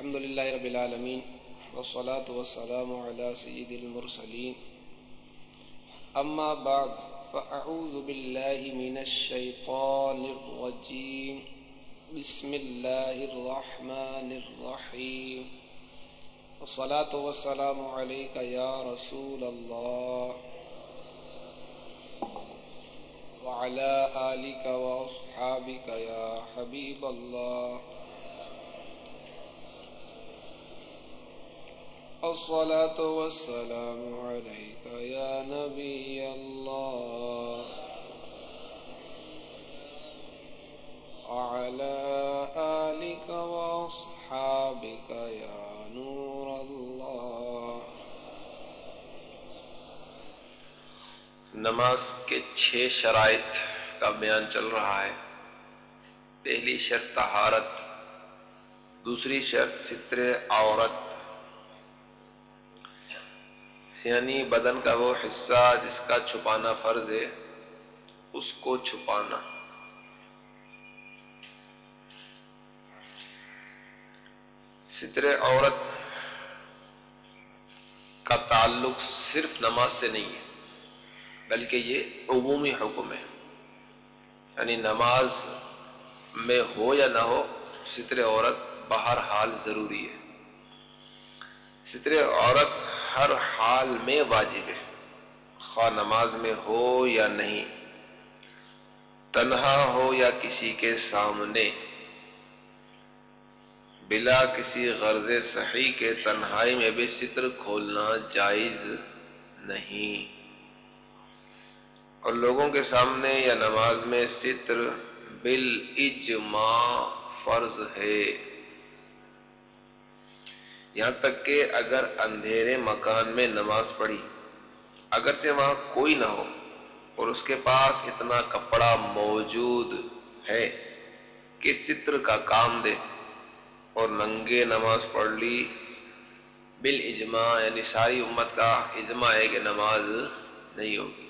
الحمد لله رب العالمين والصلاة والسلام على سيد المرسلين. أما بعد، فأعوذ بالله من الشيطان الرجيم. بسم الله الرحمن الرحيم. والصلاة والسلام عليك يا رسول الله. وعلى آلك وأصحابك يا حبيب الله. الصلاة والسلام عليك يا نبي الله. وعلى آلك وأصحابك يا نور الله. نماز کے چھ شرائط کا بیان چل رہا ہے۔ پہلی شرط طہارت، دوسری شرط ستر عورت یعنی بدن کا وہ حصہ جس کا چھپانا فرض ہے، اس کو چھپانا۔ ستر عورت کا تعلق صرف نماز سے نہیں ہے، بلکہ یہ عمومی حکم ہے۔ یعنی نماز میں ہو یا نہ ہو، ستر عورت بہر حال ضروری ہے۔ ستر عورت ہر حال میں واجب ہے۔ خواہ نماز میں ہو یا نہیں، تنہا ہو یا کسی کے سامنے، بلا کسی غرض صحیح کے تنہائی میں بھی ستر کھولنا جائز نہیں۔ اور لوگوں کے سامنے یا نماز میں ستر بالاجماع فرض ہے۔ یہاں تک کہ اگر اندھیرے مکان میں نماز پڑھی، اگرچہ وہاں کوئی نہ ہو، اور اس کے پاس اتنا کپڑا موجود ہے کہ چتر کا کام دے اور ننگے نماز پڑھ لی بال اجماع یعنی ساری امت کا اجماع ہے کہ نماز نہیں ہوگی۔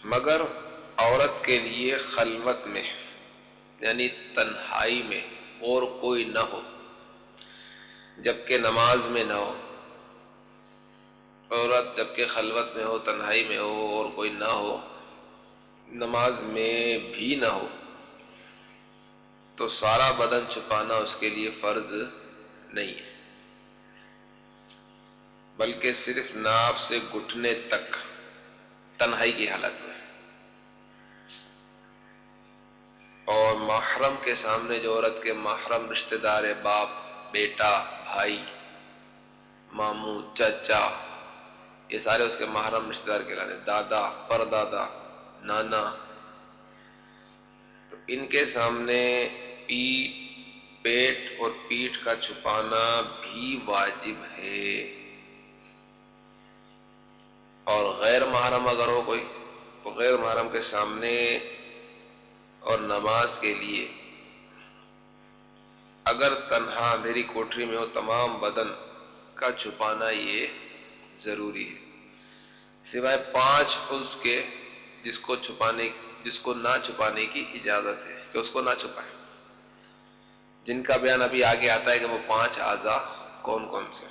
مگر عورت کے لیے خلوت میں یعنی تنہائی میں اور کوئی نہ ہو، جبکہ نماز میں نہ ہو، عورت جبکہ خلوت میں ہو، تنہائی میں ہو، اور کوئی نہ ہو، نماز میں بھی نہ ہو، تو سارا بدن چھپانا اس کے لیے فرض نہیں ہے۔ بلکہ صرف ناف سے گھٹنے تک تنہائی کی حالت میں۔ اور محرم کے سامنے جو عورت کے محرم رشتہ دار ہے باپ، بیٹا، بھائی، ماموں، چچا، یہ سارے اس کے محرم رشتہ دار کے لانے، دادا، پردادا، نانا۔ تو ان کے سامنے پیٹ پیٹ اور پیٹ کا چھپانا بھی واجب ہے۔ اور غیر محرم اگر ہو کوئی، تو غیر محرم کے سامنے اور نماز کے لیے۔ اگر تنہا میری کوٹری میں ہو، تمام بدن کا چھپانا یہ ضروری ہے۔ سوائے پانچ اس کے جس کو چھپانے، جس کو نہ چھپانے کی اجازت ہے، کہ اس کو نہ چھپائے۔ جن کا بیان ابھی آگے آتا ہے کہ وہ پانچ اعضا کون کون سے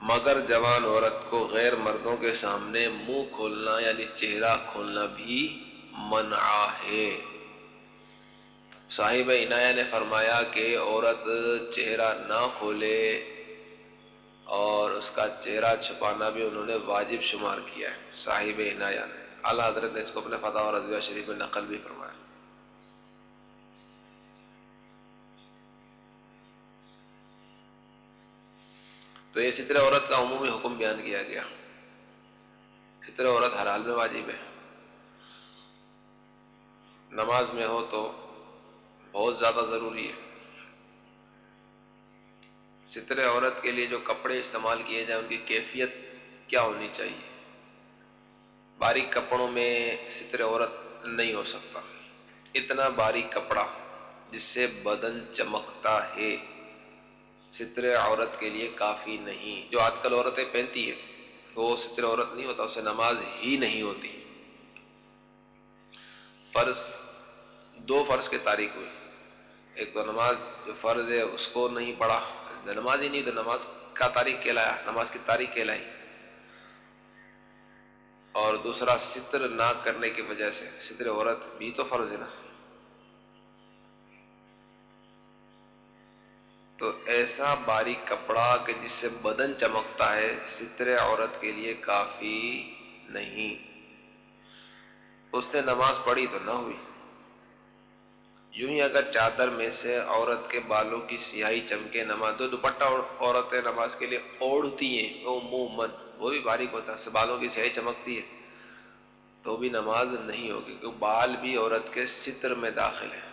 مگر جوان عورت کو غیر مردوں کے سامنے منہ کھولنا یعنی چہرہ کھولنا بھی منع ہے۔ صاحب عنایہ نے فرمایا کہ عورت چہرہ نہ کھولے اور اس کا چہرہ چھپانا بھی انہوں نے واجب شمار کیا ہے۔ صاحب عنایہ نے۔ اعلیٰ حضرت نے اس کو اپنے فتح اور رضویہ شریف میں نقل بھی فرمایا۔ تو یہ ستر عورت کا عمومی حکم بیان کیا گیا۔ ستر عورت ہر حال میں واجب ہے۔ نماز میں ہو تو بہت زیادہ ضروری ہے۔ ستر عورت کے لیے جو کپڑے استعمال کیے جائیں، ان کی کیفیت کیا ہونی چاہیے؟ باریک کپڑوں میں ستر عورت نہیں ہو سکتا۔ اتنا باریک کپڑا جس سے بدن چمکتا ہے ستر عورت کے لیے کافی نہیں۔ جو آج کل عورتیں پہنتی ہے وہ ستر عورت نہیں ہوتا، اسے نماز ہی نہیں ہوتی۔ فرض دو فرض کے تاریخ ہوئی۔ ایک تو نماز جو فرض ہے، اس کو نہیں پڑھا۔ نماز ہی نہیں، تو نماز کا تاریخ کہلایا۔ نماز کی تاریخ کہلائی۔ اور دوسرا، ستر نہ کرنے کی وجہ سے۔ ستر عورت بھی تو فرض ہے نا۔ تو ایسا باریک کپڑا کہ جس سے بدن چمکتا ہے، ستر عورت کے لیے کافی نہیں۔ اس نے نماز پڑھی تو نہ ہوئی۔ یوں ہی اگر چادر میں سے عورت کے بالوں کی سیاہی چمکے نماز دو دوپٹہ عورتیں نماز کے لیے اوڑھتی ہیں، عموماً، وہ بھی باریک ہوتا ہے، بالوں کی سیاہی چمکتی ہے، تو بھی نماز نہیں ہوگی کیونکہ بال بھی عورت کے ستر میں داخل ہے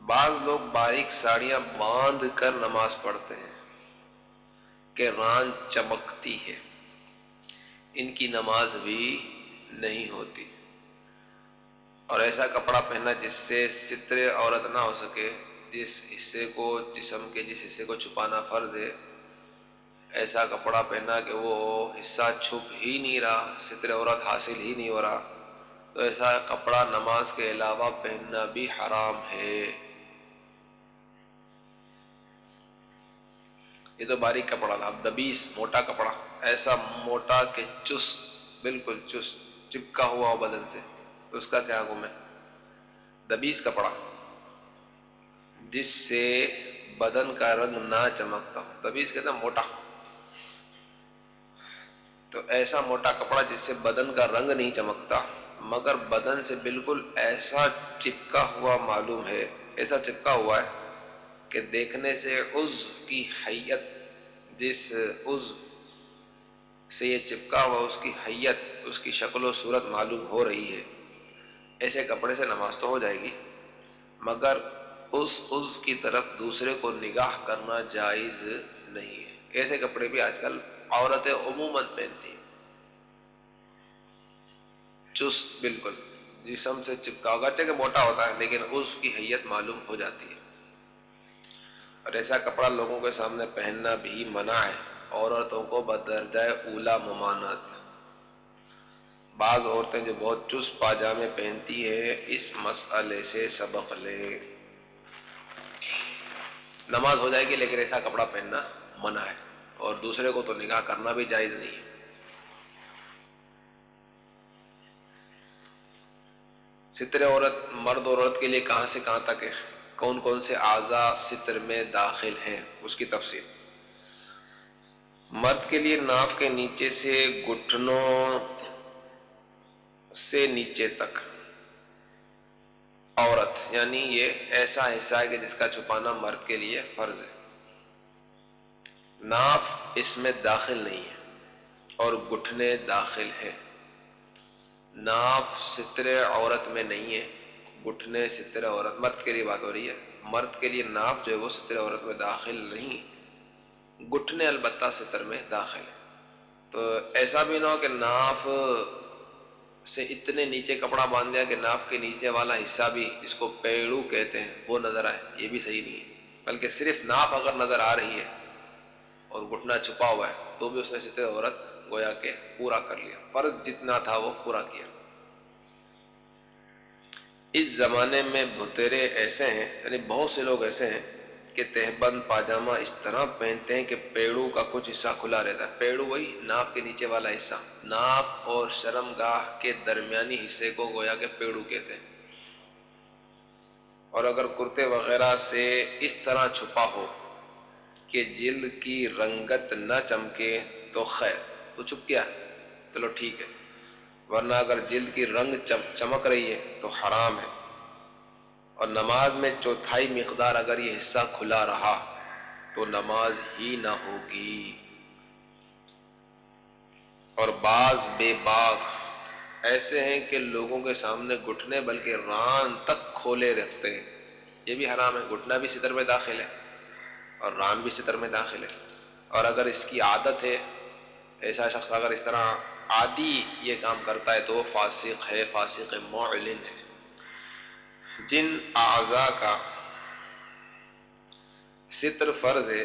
بعض لوگ باریک ساڑیاں باندھ کر نماز پڑھتے ہیں، کہ ران چمکتی ہے۔ ان کی نماز بھی نہیں ہوتی۔ اور ایسا کپڑا پہننا جس سے ستر عورت نہ ہو سکے، جس حصے کو، جسم کے جس حصے کو چھپانا فرض ہے، ایسا کپڑا پہننا کہ وہ حصہ چھپ ہی نہیں رہا ستر عورت حاصل ہی نہیں ہو رہا۔ تو ایسا کپڑا نماز کے علاوہ پہننا بھی حرام ہے۔ یہ تو باریک کپڑا تھا دبیس، موٹا کپڑا۔ ایسا موٹا کہ چست، بالکل چست۔ چپکا ہوا ہو بدن سے تو اس کا کیا حکم ہے؟ دبیس کپڑا جس سے بدن کا رنگ نہ چمکتا دبیس کہتے ہیں موٹا۔ تو ایسا موٹا کپڑا جس سے بدن کا رنگ نہیں چمکتا، مگر بدن سے بالکل ایسا چپکا ہوا معلوم ہے، ایسا چپکا ہوا ہے کہ دیکھنے سے عز کی حیت، جس عز سے یہ چپکا ہوا اس کی حیت، اس کی شکل و صورت معلوم ہو رہی ہے۔ ایسے کپڑے سے نماز تو ہو جائے گی، مگر اس اس کی طرف دوسرے کو نگاہ کرنا جائز نہیں ہے۔ ایسے کپڑے بھی آج کل عورتیں عموماً پہنتی ہیں۔ چست بالکل۔ جسم سے چپکا ہوگا کہ موٹا ہوتا ہے، لیکن اس کی حیت معلوم ہو جاتی ہے۔ اور ایسا کپڑا لوگوں کے سامنے پہننا بھی منع ہے۔ عورتوں کو بدرجہ اولا ممانت بعض عورتیں جو بہت چست پاجامے پہنتی ہے، اس مسئلے سے سبق لے نماز ہو جائے گی، لیکن ایسا کپڑا پہننا منع ہے۔ اور دوسرے کو تو نگاہ کرنا بھی جائز نہیں ہے۔ ستر عورت مرد عورت کے لیے کہاں سے کہاں تک ہے؟ کون کون سے اعضا ستر میں داخل ہیں؟ اس کی تفصیل۔ مرد کے لیے ناف کے نیچے سے گٹھنوں سے نیچے تک۔ عورت یعنی یہ ایسا حصہ ہے کہ جس کا چھپانا مرد کے لیے فرض ہے۔ ناف اس میں داخل نہیں ہے اور گٹھنے داخل ہے۔ ناف ستر عورت میں نہیں ہے، گٹھنے ستر عورت، مرد کے لیے بات ہو رہی ہے۔ مرد کے لیے ناف جو ہے وہ ستر عورت میں داخل نہیں گٹھنے البتہ ستر میں داخل ہے تو ایسا بھی نہ ہو کہ ناف سے اتنے نیچے کپڑا باندھ دیا کہ ناف کے نیچے والا حصہ بھی جس کو پیڑو کہتے ہیں، وہ نظر آئے۔ یہ بھی صحیح نہیں ہے۔ بلکہ صرف ناف اگر نظر آ رہی ہے اور گھٹنا چھپا ہوا ہے، تو بھی اس نے ستر عورت گویا کہ پورا کر لیا۔ فرض جتنا تھا وہ پورا کیا۔ اس زمانے میں بتیرے ایسے ہیں یعنی بہت سے لوگ ایسے ہیں کہ تہبند پاجامہ اس طرح پہنتے ہیں کہ پیڑوں کا کچھ حصہ کھلا رہتا ہے۔ پیڑو وہی ناپ کے نیچے والا حصہ۔ ناپ اور شرم گاہ کے درمیانی حصے کو گویا کہ پیڑو کہتے ہیں۔ اور اگر کرتے وغیرہ سے اس طرح چھپا ہو کہ جلد کی رنگت نہ چمکے تو خیر۔ تو چھپ گیا۔ چلو ٹھیک ہے۔ ورنہ اگر جلد کی رنگ چمک رہی ہے تو حرام ہے۔ اور نماز میں چوتھائی مقدار اگر یہ حصہ کھلا رہا تو نماز ہی نہ ہوگی۔ اور بعض بے باغ ایسے ہیں کہ لوگوں کے سامنے گھٹنے بلکہ ران تک کھولے رکھتے ہیں۔ یہ بھی حرام ہے، گھٹنا بھی ستر میں داخل ہے اور ران بھی ستر میں داخل ہے۔ اور اگر اس کی عادت ہے، ایسا شخص اگر اس طرح عادی یہ کام کرتا ہے تو وہ فاسق ہے، فاسق معلن ہے۔ جن اعضا کا۔ ستر فرض ہے،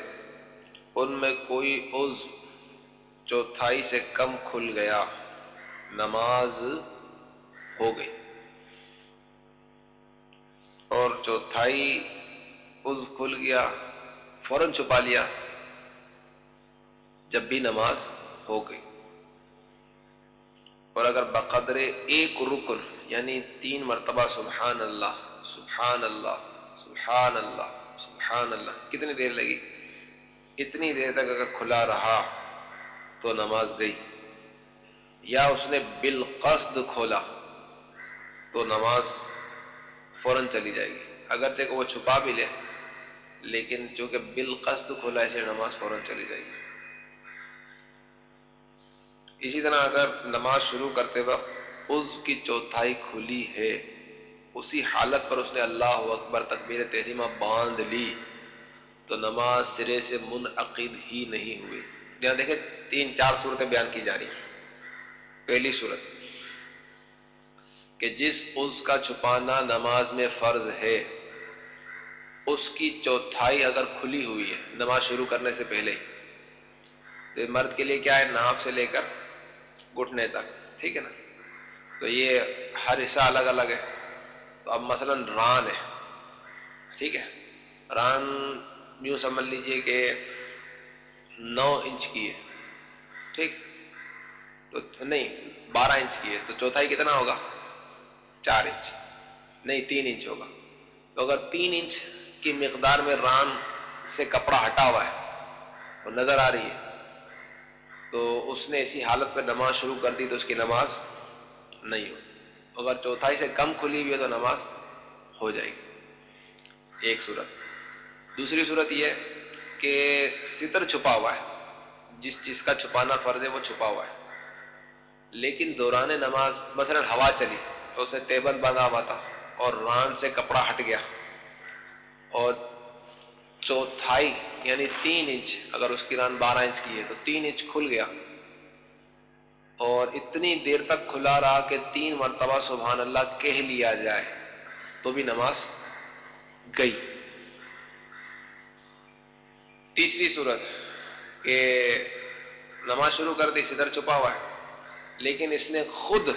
ان میں کوئی عز چوتھائی سے کم کھل گیا، نماز ہو گئی۔ اور چوتھائی عز کھل گیا، فوراً چھپا لیا، جب بھی نماز ہو گئی۔ اور اگر بقدر ایک رکن یعنی تین مرتبہ سبحان اللہ سبحان اللہ سبحان اللہ سبحان اللہ، کتنی دیر لگی؟ اتنی دیر تک اگر کھلا رہا تو نماز گئی، یا اس نے بالقصد کھولا تو نماز فوراً چلی جائے گی اگر وہ چھپا بھی لے، لیکن چونکہ بالقصد کھولا ایسے نماز فوراً چلی جائے گی۔ اسی طرح اگر نماز شروع کرتے وقت اس کی چوتھائی کھلی ہے، اسی حالت پر اس نے اللہ اکبر تکبیر تحریمہ باندھ لی، تو نماز سرے سے منعقد ہی نہیں ہوئی۔ یہاں دیکھیں، تین چار صورتیں بیان کی جا رہی ہیں۔ پہلی صورت، کہ جس اس کا چھپانا نماز میں فرض ہے، اس کی چوتھائی اگر کھلی ہوئی ہے، نماز شروع کرنے سے پہلے تو مرد کے لیے کیا ہے؟ ناف سے لے کر گھٹنے تک، ٹھیک ہے نا؟ تو یہ ہر حصہ الگ الگ ہے۔ تو اب مثلا ران ہے، ٹھیک ہے؟ ران یوں سمجھ لیجیے کہ نو انچ کی ہے، ٹھیک؟ تو نہیں، بارہ انچ کی ہے۔ تو چوتھائی کتنا ہوگا؟ چار انچ۔ نہیں، تین انچ ہوگا۔ تو اگر تین انچ کی مقدار میں ران سے کپڑا ہٹا ہوا ہے اور نظر آ رہی ہے۔ تو اس نے اسی حالت پہ نماز شروع کر دی تو اس کی نماز نہیں ہو اگر چوتھائی سے کم کھلی ہوئی ہے تو نماز ہو جائے گی۔ ایک صورت۔ دوسری صورت یہ کہ ستر چھپا ہوا ہے۔ جس چیز کا چھپانا فرض ہے وہ چھپا ہوا ہے۔ لیکن دوران نماز مثلا ہوا چلی، تو اسے ٹیبل باندھا ہوا تھا اور ران سے کپڑا ہٹ گیا۔ اور چوتھائی یعنی تین انچ اگر اس کی ران بارہ انچ کی ہے تو تین انچ کھل گیا۔ اور اتنی دیر تک کھلا رہا کہ تین مرتبہ سبحان اللہ کہہ لیا جائے تو بھی نماز گئی۔ تیسری صورت، کہ نماز شروع کر دی ستر چھپا ہوا ہے، لیکن اس نے خود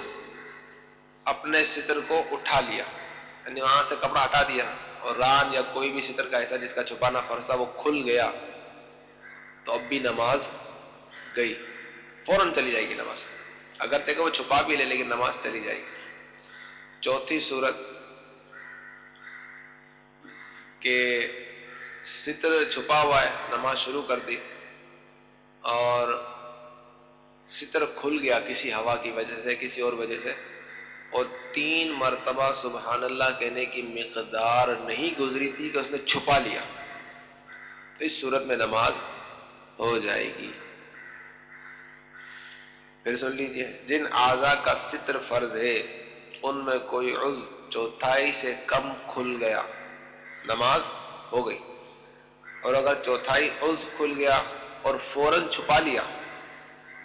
اپنے ستر کو اٹھا لیا۔ یعنی وہاں سے کپڑا ہٹا دیا اور ران یا کوئی بھی ستر کا ایسا جس کا چھپانا فرض تھا وہ کھل گیا۔ تو اب بھی نماز گئی، فوراً چلی جائے گی نماز۔ اگر دیکھو وہ چھپا بھی لے لیکن نماز چلی جائے گی۔ چوتھی صورت کہ ستر چھپا ہوا ہے، نماز شروع کر دی اور ستر کھل گیا کسی ہوا کی وجہ سے، کسی اور وجہ سے۔ اور تین مرتبہ سبحان اللہ کہنے کی مقدار نہیں گزری تھی کہ اس نے چھپا لیا۔ تو اس صورت میں نماز ہو جائے گی۔ پھر سن لیجیے جن اعضا کا ستر فرض ہے، ان میں کوئی عضو چوتھائی سے کم کھل گیا۔ نماز ہو گئی۔ اور اگر چوتھائی عضو کھل گیا اور فوراً چھپا لیا،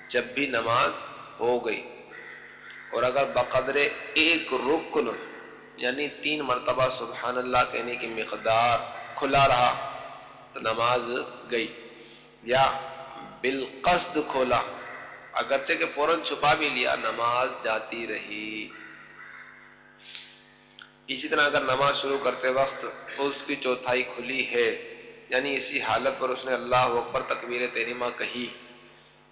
جب بھی نماز ہو گئی۔ اور اگر بقدر ایک رکن یعنی تین مرتبہ سبحان اللہ کہنے کی مقدار کھلا رہا، تو نماز گئی۔ یا بالقصد کھولا۔ اگرچہ کہ فوراً چھپا بھی لیا، نماز جاتی رہی۔ اسی طرح اگر نماز شروع کرتے وقت اس کی چوتھائی کھلی ہے یعنی اسی حالت پر اس نے اللہ اکبر تکبیر تیریمہ کہی،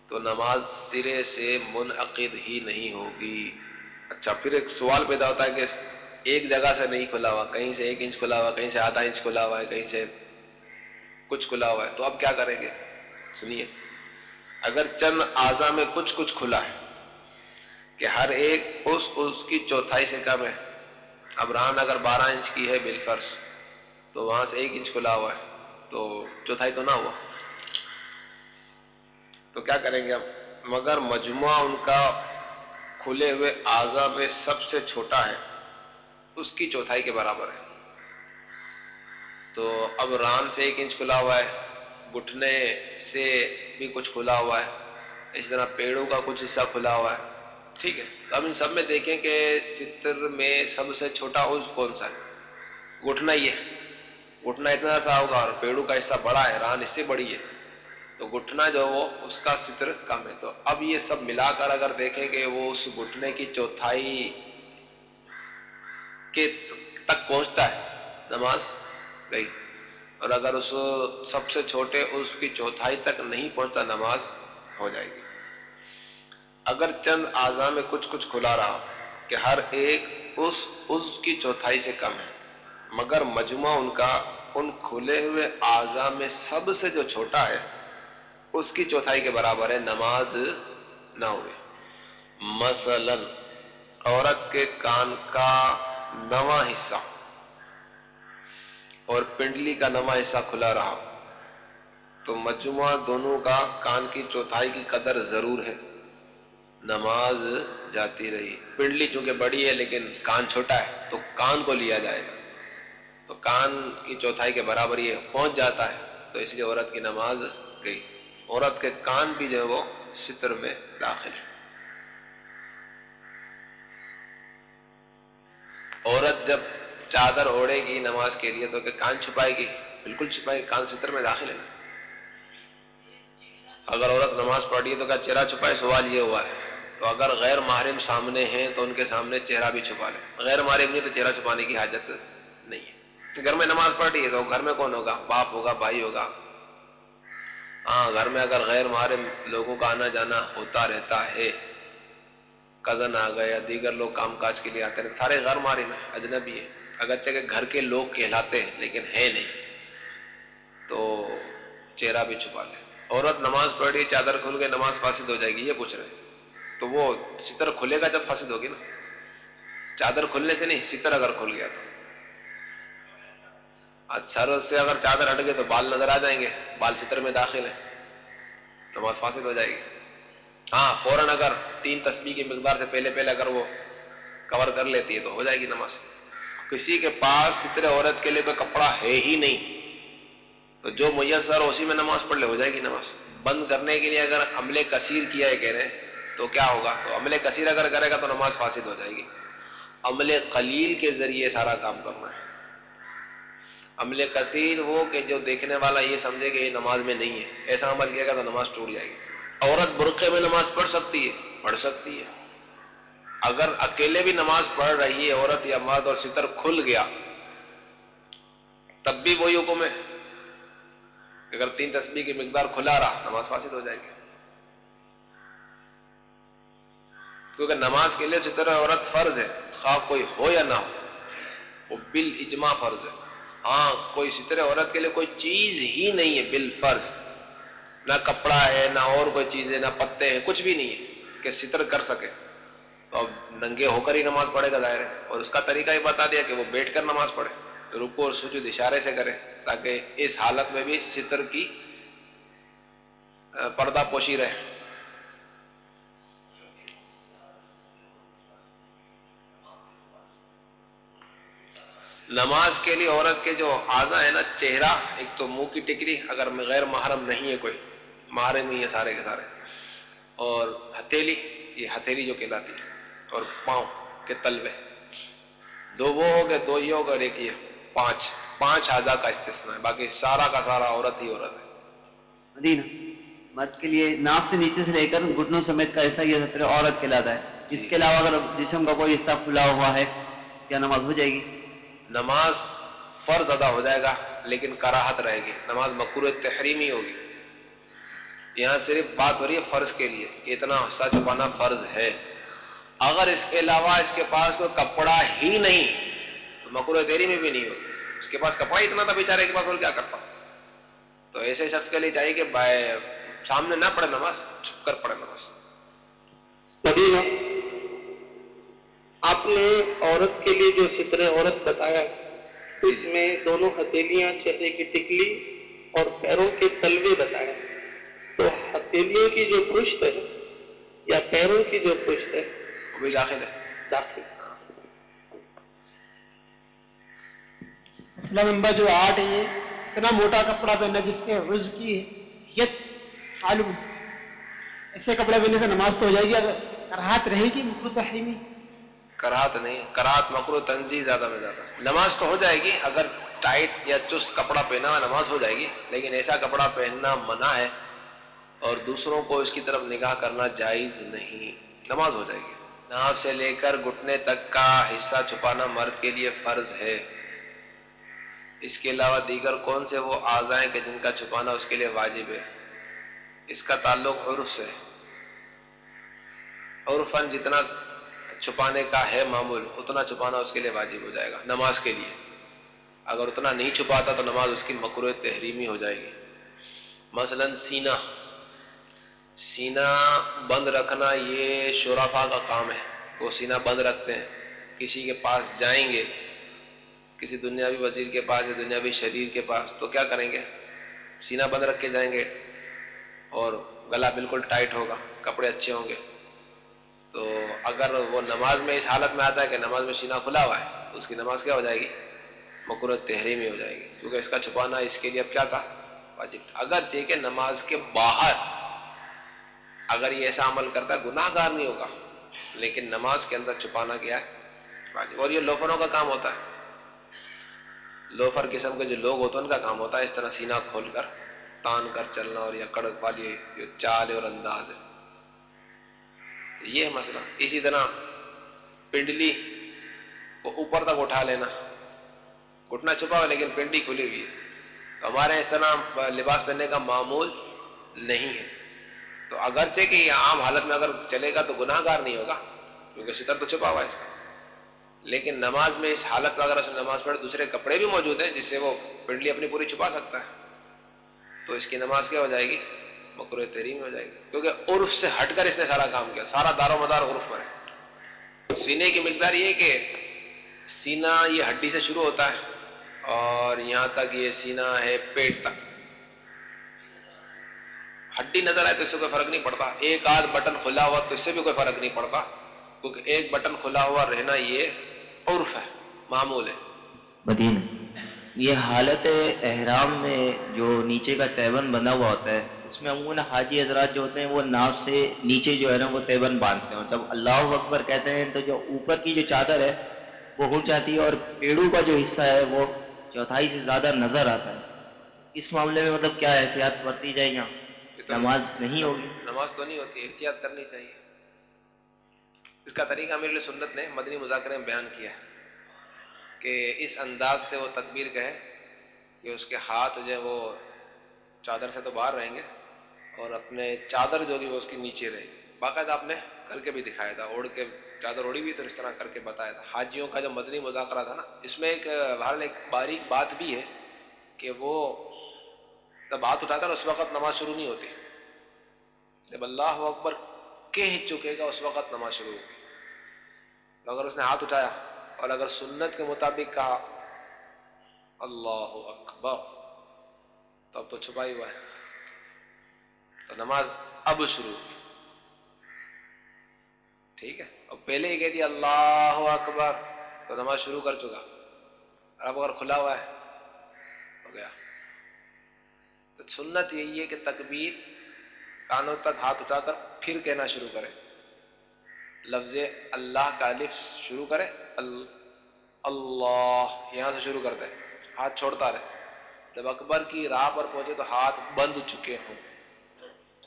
تو نماز سرے سے منعقد ہی نہیں ہوگی۔ اچھا پھر ایک سوال پیدا ہوتا ہے کہ ایک جگہ سے نہیں کھلا ہوا، کہیں سے ایک انچ کھلا ہوا، کہیں سے آدھا انچ کھلا ہوا ہے، کہیں سے کچھ کھلا ہوا ہے، تو اب کیا کریں گے؟ سنیے، اگر چند اعضا میں کچھ کچھ کھلا ہے کہ ہر ایک اس اس کی چوتھائی سے کم ہے، اب ران اگر بارہ انچ کی ہے بالفرش تو وہاں سے ایک انچ کھلا ہوا ہے، تو چوتھائی تو نہ ہوا۔ تو کیا کریں گے اب مگر مجموعہ ان کا کھلے ہوئے اعضا میں سب سے چھوٹا ہے، اس کی چوتھائی کے برابر ہے۔ تو اب ران سے ایک انچ کھلا ہوا ہے گٹھنے سے بھی کچھ کھلا ہوا ہے۔ اس طرح پیڑوں کا کچھ حصہ کھلا ہوا ہے۔ ٹھیک ہے۔ اب ان سب میں دیکھیں کہ چتر میں سب سے چھوٹا عز کون سا ہے؟ گٹھنا ہی ہے۔ گٹھنا اتنا سا ہوگا اور پیڑوں کا حصہ بڑا ہے، ران اس سے بڑی ہے۔ تو گھٹنا جو وہ اس کا ستر کم ہے۔ تو اب یہ سب ملا کر اگر دیکھیں کہ وہ اس گھٹنے کی چوتھائی کے تک پہنچتا ہے۔ نماز۔ گئی اور اگر اس سب سے چھوٹے اس کی چوتھائی تک نہیں پہنچتا نماز، ہو جائے گی۔ اگر چند اعضاء میں کچھ کچھ کھلا رہا کہ ہر ایک اس اس کی چوتھائی سے کم ہے، مگر مجموعہ ان کا، ان کھلے ہوئے اعضاء میں سب سے جو چھوٹا ہے، اس کی چوتھائی کے برابر ہے، نماز نہ ہوئے۔ مثلا، عورت کے کان کا نواں حصہ۔ اور پنڈلی کا نواں حصہ کھلا رہا۔ تو مجموعہ دونوں کا کان کی چوتھائی کی قدر ضرور ہے۔ نماز جاتی رہی۔ پنڈلی چونکہ بڑی ہے لیکن کان چھوٹا ہے، تو کان کو لیا جائے گا۔ تو کان کی چوتھائی کے برابر یہ پہنچ جاتا ہے، تو اس لیے عورت کی نماز گئی۔ عورت کے کان بھی جو ہے وہ ستر میں داخل ہے۔ عورت جب چادر اوڑے گی نماز کے لیے تو کہ کان چھپائے گی؟ بالکل چھپائے گی، کان ستر میں داخل ہے۔ اگر عورت نماز پڑھ رہی ہے تو کیا چہرہ چھپائے؟ سوال یہ ہوا ہے۔ تو اگر غیر محرم سامنے ہیں تو ان کے سامنے چہرہ بھی چھپا لے غیر محرم نہیں تو چہرہ چھپانے کی حاجت نہیں ہے۔ گھر میں نماز پڑھ رہی ہے تو گھر میں کون ہوگا؟ باپ ہوگا، بھائی ہوگا۔ ہاں گھر میں اگر غیر محرم لوگوں کا آنا جانا ہوتا رہتا ہے، کزن آ گئے یا دیگر لوگ کام کاج کے لیے آتے رہتے سارے غیر محرم ہیں، اجنبی ہے اگرچہ کہ گھر کے لوگ کہلاتے ہیں، لیکن ہے نہیں۔ تو چہرہ بھی چھپا لے عورت نماز پڑھ رہی چادر کھل کے نماز فاسد ہو جائے گی، یہ پوچھ رہے تو وہ ستر کھلے گا جب فاسد ہوگی نا۔ چادر کھلنے سے نہیں، ستر اگر کھل گیا تو۔ سر سے اگر چادر ہٹ گئے تو بال نظر آ جائیں گے۔ بال ستر میں داخل ہے نماز فاسد ہو جائے گی۔ ہاں فوراً اگر تین تسبیح کی مقدار سے پہلے پہلے اگر وہ کور کر لیتی ہے تو ہو جائے گی نماز۔ کسی کے پاس سترے عورت کے لیے کوئی کپڑا ہے ہی نہیں۔ تو جو میسر اسی میں نماز پڑھ لے، ہو جائے گی نماز۔ بند کرنے کے لیے اگر عملے کثیر کیا ہے کہہ رہے ہیں، تو کیا ہوگا؟ تو عمل کثیر اگر کرے گا تو نماز فاسد ہو جائے گی۔ عمل قلیل کے ذریعے سارا کام کرنا ہے۔ عمل کثیر وہ کہ جو دیکھنے والا یہ سمجھے کہ یہ نماز میں نہیں ہے، ایسا عمل کیا گا تو نماز ٹوٹ جائے گی۔ عورت برقعے میں نماز پڑھ سکتی ہے، پڑھ سکتی ہے۔ اگر اکیلے بھی نماز پڑھ رہی ہے، عورت یا مرد اور ستر کھل گیا، تب بھی وہی حکم ہے اگر تین تسبیح کی مقدار کھلا رہا، نماز فاسد ہو جائے گی۔ کیونکہ نماز کے لیے ستر عورت فرض ہے خواہ کوئی ہو یا نہ ہو، وہ بل اجماع فرض ہے۔ ہاں کوئی ستر عورت کے لیے کوئی چیز ہی نہیں ہے بل فرض نہ کپڑا ہے، نہ اور کوئی چیز ہے نہ پتے ہیں، کچھ بھی نہیں ہے کہ ستر کر سکے۔ تو اب ننگے ہو کر ہی نماز پڑھے گا ظاہر ہے۔ اور اس کا طریقہ یہ بتا دیا کہ وہ بیٹھ کر نماز پڑھے رکو اور سجود اشارے سے کرے تاکہ اس حالت میں بھی ستر کی پردہ پوشی رہے۔ نماز کے لیے عورت کے جو آزا ہے نا، چہرہ، ایک تو منہ کی ٹکری، اگر غیر محرم نہیں ہے کوئی، محرم نہیں ہے سارے کے سارے۔ اور ہتھیلی، یہ ہتھیلی جو کہلاتی ہے۔ اور پاؤں کے تلوے دو وہ ہو گئے دو یہ ہو گئے ایک یہ۔ پانچ۔ پانچ آزا کا استثنا ہے باقی سارا کا سارا عورت ہی عورت ہے۔ مدینہ۔ مرد کے لیے ناف سے نیچے سے لے کر گھٹنوں سمیت کا ایسا یہ سطر عورت کہلاتا ہے۔ اس کے علاوہ اگر جسم کا کوئی حصہ کھلا ہوا ہے کیا نماز ہو جائے گی؟ نماز فرض ادا ہو جائے گا لیکن کراہت رہے گی۔ نماز مقروع تحریمی ہوگی۔ یہاں صرف بات ہو رہی ہے فرض کے لیے اتنا حصہ چھپانا فرض ہے۔ اگر اس کے علاوہ اس کے پاس کوئی کپڑا ہی نہیں، تو مکرو تیری میں بھی نہیں ہوگی اس کے پاس کپڑا اتنا تھا بیچارے کے پاس، اور کیا کرتا تو ایسے شخص کے لیے چاہیے کہ سامنے نہ پڑے نماز چھپ کر پڑے نماز۔ آپ نے عورت کے لیے جو ستر عورت بتایا، اس میں دونوں ہتھیلیاں چہرے کی ٹکلی اور پیروں کے تلوے بتایا تو ہتھیلیوں کی جو پشت ہے، یا پیروں کی جو پشت ہے وہ بھی داخل ہے؟ داخل. مسئلہ نمبر جو آٹھ ہے یہ اتنا موٹا کپڑا پہننا جس کے رز کی معلوم ایسے کپڑے پہننے سے نماز تو ہو جائے گی اگر کراہت رہے گی مکرو تحریمی۔ کراہت نہیں کراہت مکرو تنظیم زیادہ میں زیادہ۔ نماز تو ہو جائے گی اگر ٹائٹ یا چست کپڑا پہنا ہوا نماز ہو جائے گی لیکن ایسا کپڑا پہننا منع ہے اور دوسروں کو اس کی طرف نگاہ کرنا جائز نہیں۔ نماز ہو جائے گی۔ ناف سے لے کر گھٹنے تک کا حصہ چھپانا مرد کے لیے فرض ہے۔ اس کے علاوہ دیگر کون سے وہ آزائیں کہ جن کا چھپانا اس کے لیے واجب ہے؟ اس کا تعلق عرف سے۔ عرفن جتنا چھپانے کا ہے معمول، اتنا چھپانا اس کے لیے واجب ہو جائے گا نماز کے لیے۔ اگر اتنا نہیں چھپاتا تو نماز اس کی مکرو تحریمی ہو جائے گی۔ مثلا سینہ۔ سینہ بند رکھنا یہ شرافا کا کام ہے۔ وہ سینہ بند رکھتے ہیں۔ کسی کے پاس جائیں گے، کسی دنیاوی وزیر کے پاس یا دنیاوی شریر کے پاس، تو کیا کریں گے؟ سینہ بند رکھ کے جائیں گے اور گلا بالکل ٹائٹ ہوگا، کپڑے اچھے ہوں گے۔ تو اگر وہ نماز میں اس حالت میں آتا ہے کہ نماز میں سینہ کھلا ہوا ہے، تو اس کی نماز کیا ہو جائے گی؟ مقرر تحریمی ہو جائے گی۔ کیونکہ اس کا چھپانا اس کے لیے اب کیا تھا؟ واجب۔ اگر دیکھیں نماز کے باہر اگر یہ ایسا عمل کرتا ہے گناہ گار نہیں ہوگا۔ لیکن نماز کے اندر چھپانا کیا ہے؟ اور یہ لوفروں کا کام ہوتا ہے۔ لوفر قسم کے جو لوگ ہوتے ہیں، ان کا کام ہوتا ہے اس طرح سینہ کھول کر، تان کر چلنا اور یا کڑک والی جو چال اور انداز ہے۔ یہ مسئلہ۔ اسی طرح پنڈلی کو اوپر تک اٹھا لینا۔ گھٹنا چھپا ہوا، لیکن پنڈلی کھلی ہوئی ہے۔ تو ہمارے اس طرح لباس پہننے کا معمول نہیں ہے۔ تو اگرچہ کہ یہ عام حالت میں اگر چلے گا تو گناہ گار نہیں ہوگا، کیونکہ ستر تو چھپا ہوا ہے۔ اس کا لیکن نماز میں اس حالت میں اگر اس نماز پڑھے دوسرے کپڑے بھی موجود ہیں، جس سے وہ پنڈلی اپنی پوری چھپا سکتا ہے، تو اس کی نماز کیا ہو جائے گی؟ مکرو تحریم ہو جائے گی۔ کیونکہ عرف سے ہٹ کر اس نے سارا کام کیا، سارا دار و مدار عرف پر ہے۔ سینے کی مقدار یہ کہ سینہ یہ ہڈی سے شروع ہوتا ہے اور یہاں تک یہ سینہ ہے پیٹ تک۔ ہڈی نظر آئے تو اس سے کوئی فرق نہیں پڑتا۔ ایک آدھ بٹن کھلا ہوا تو اس سے بھی کوئی فرق نہیں پڑتا۔ کیونکہ ایک بٹن کھلا ہوا رہنا یہ عرف ہے، معمول ہے۔ مدینہ، یہ حالت احرام میں جو نیچے کا تیون بنا ہوا ہوتا ہے، اس میں عموماً حاجی حضرات جو ہوتے ہیں، وہ ناو سے نیچے جو ہے نا، وہ تیون باندھتے ہیں۔ جب اللہ اکبر کہتے ہیں، تو جو اوپر کی جو چادر ہے، وہ ہو جاتی ہے اور پیڑوں کا جو حصہ ہے، وہ چوتھائی سے زیادہ نظر آتا ہے۔ اس معاملے میں مطلب کیا احتیاط برتی جائے یہاں؟ نماز نہیں ہوگی۔ نماز تو نہیں ہوتی، احتیاط کرنی چاہیے۔ اس کا طریقہ میرے سنت نے مدنی مذاکرے میں بیان کیا ہے کہ اس انداز سے وہ تکبیر کہے کہ اس کے ہاتھ جو ہے وہ چادر سے تو باہر رہیں گے اور اپنے چادر جو بھی وہ اس کے نیچے رہے گی باقاعدہ آپ نے کر کے بھی دکھایا تھا، اوڑھ کے چادر اوڑی بھی تو اس طرح کر کے بتایا تھا۔ حاجیوں کا جو مدنی مذاکرہ تھا نا، اس میں ایک، بہرحال ایک باریک بات بھی ہے کہ وہ جب ہاتھ اٹھاتا نا اس وقت نماز شروع نہیں ہوتی۔ جب اللہ اکبر کہہ چکے گا، اس وقت نماز شروع ہوگی۔ تو اگر اس نے ہاتھ اٹھایا اور اگر سنت کے مطابق کہا، اللہ اکبر تو اب تو چھپا ہی ہوا ہے۔ تو نماز اب شروع ہوگی۔ ٹھیک ہے؟ اور پہلے ہی کہہ دیا، اللہ اکبر، تو نماز شروع کر چکا۔ اب اگر کھلا ہوا ہے، ہو گیا۔ تو سنت یہی ہے کہ تکبیر کانوں تک ہاتھ اٹھا کر پھر کہنا شروع کرے۔ لفظ اللہ کا الف شروع کرے اللہ یہاں سے شروع کرتے ہاتھ چھوڑتا رہے۔ جب اکبر کی راہ پر پہنچے تو ہاتھ بند چکے ہوں۔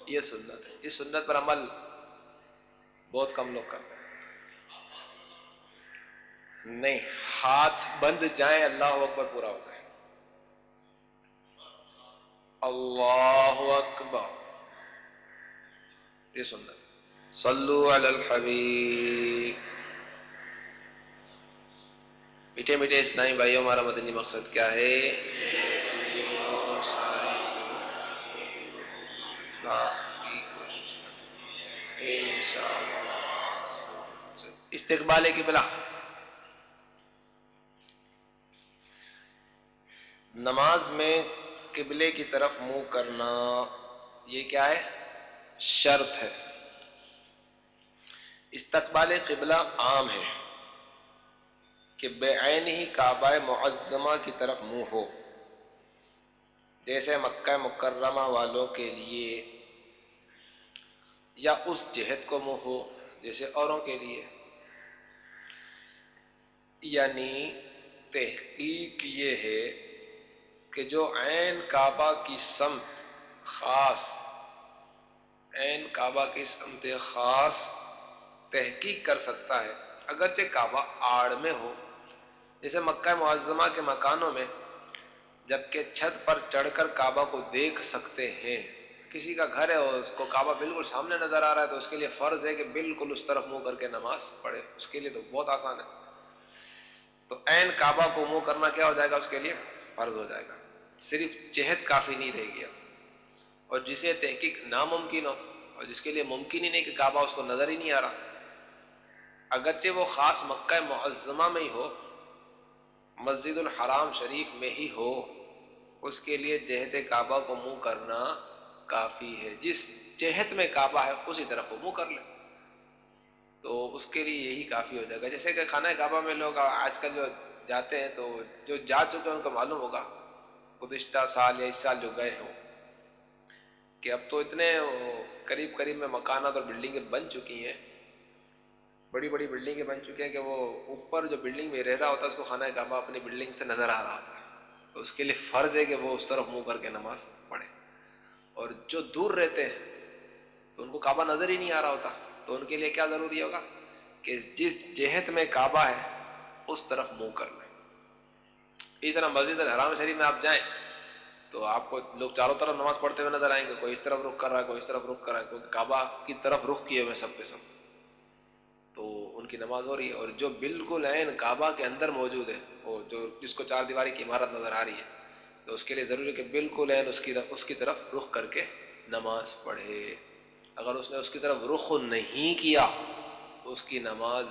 یہ سنت ہے۔ اس سنت پر عمل بہت کم لوگ کرتے ہیں۔ نہیں، ہاتھ بند جائیں اللہ اکبر پورا ہو اللہ اکبر۔ یہ سنت صلو علی الحبیب۔ میٹھے میٹھے اسلامی بھائیوں، ہمارا مدنی مقصد کیا ہے؟ استقبال کی بلا۔ نماز میں قبلے کی طرف منہ کرنا، یہ کیا ہے؟ شرط ہے۔ استقبال قبلہ عام ہے کہ بے عین ہی کعبہ معظمہ کی طرف منہ ہو۔ جیسے مکہ مکرمہ والوں کے لیے یا اس جہد کو منہ ہو، جیسے اوروں کے لیے۔ یعنی تحقیق یہ ہے کہ جو عین کعبہ کی سمت خاص، عین کعبہ کی سمت خاص تحقیق کر سکتا ہے۔ اگرچہ کعبہ آڑ میں ہو، جیسے مکہ معظمہ کے مکانوں میں، جبکہ چھت پر چڑھ کر کعبہ کو دیکھ سکتے ہیں۔ کسی کا گھر ہے اور اس کو کعبہ بالکل سامنے نظر آ رہا ہے، تو اس کے لیے فرض ہے کہ بالکل اس طرف منہ کر کے نماز پڑھے۔ اس کے لیے تو بہت آسان ہے۔ تو عین کعبہ کو منہ کرنا کیا ہو جائے گا؟ اس کے لیے فرض ہو جائے گا۔ صرف جہد کافی نہیں رہے گی اور جسے تحقیق ناممکن ہو اور جس کے لیے ممکن ہی نہیں کہ کعبہ اس کو نظر ہی نہیں آ رہا۔ اگرچہ وہ خاص مکہ معظمہ میں ہی ہو، مسجد الحرام شریف میں ہی ہو، اس کے لیے جہت کعبہ کو منہ کرنا کافی ہے۔ جس جہت میں کعبہ ہے، اسی طرف وہ منہ کر لے۔ تو اس کے لیے یہی کافی ہو جائے گا۔ جیسے کہ خانہ کعبہ میں لوگ آج کل جو جاتے ہیں، تو جو جا چکے ہیں، ان کو معلوم ہوگا۔ گزشتہ سال یا اس سال جو گئے ہوں، کہ اب تو اتنے قریب قریب میں مکانات اور بلڈنگیں بن چکی ہیں۔ بڑی بڑی بلڈنگیں بن چکی ہیں کہ وہ اوپر جو بلڈنگ میں رہ رہا ہوتا ہے، اس کو خانہ کعبہ اپنی بلڈنگ سے نظر آ رہا ہوتا ہے۔ تو اس کے لیے فرض ہے کہ وہ اس طرف منہ کر کے نماز پڑھے۔ اور جو دور رہتے ہیں، تو ان کو کعبہ نظر ہی نہیں آ رہا ہوتا۔ تو ان کے لیے کیا ضروری ہوگا؟ کہ جس جہت میں کعبہ ہے، اس طرف منہ کر لیں۔ اسی طرح مسجد الحرام شریف میں آپ جائیں تو آپ کو لوگ چاروں طرف نماز پڑھتے ہوئے نظر آئیں گے، کوئی اس طرف رخ کر رہا ہے، کوئی اس طرف رخ کر رہا ہے کیونکہ کعبہ کی طرف رخ کیے ہوئے سب کے سب۔ تو ان کی نماز ہو رہی ہے اور جو بالکل عین کعبہ کے اندر موجود ہے وہ جو جس کو چار دیواری کی عمارت نظر آ رہی ہے۔ تو اس کے لیے ضروری ہے کہ بالکل عین اس کی اس کی طرف رخ کر کے نماز پڑھے۔ اگر اس نے اس کی طرف رخ نہیں کیا تو اس کی نماز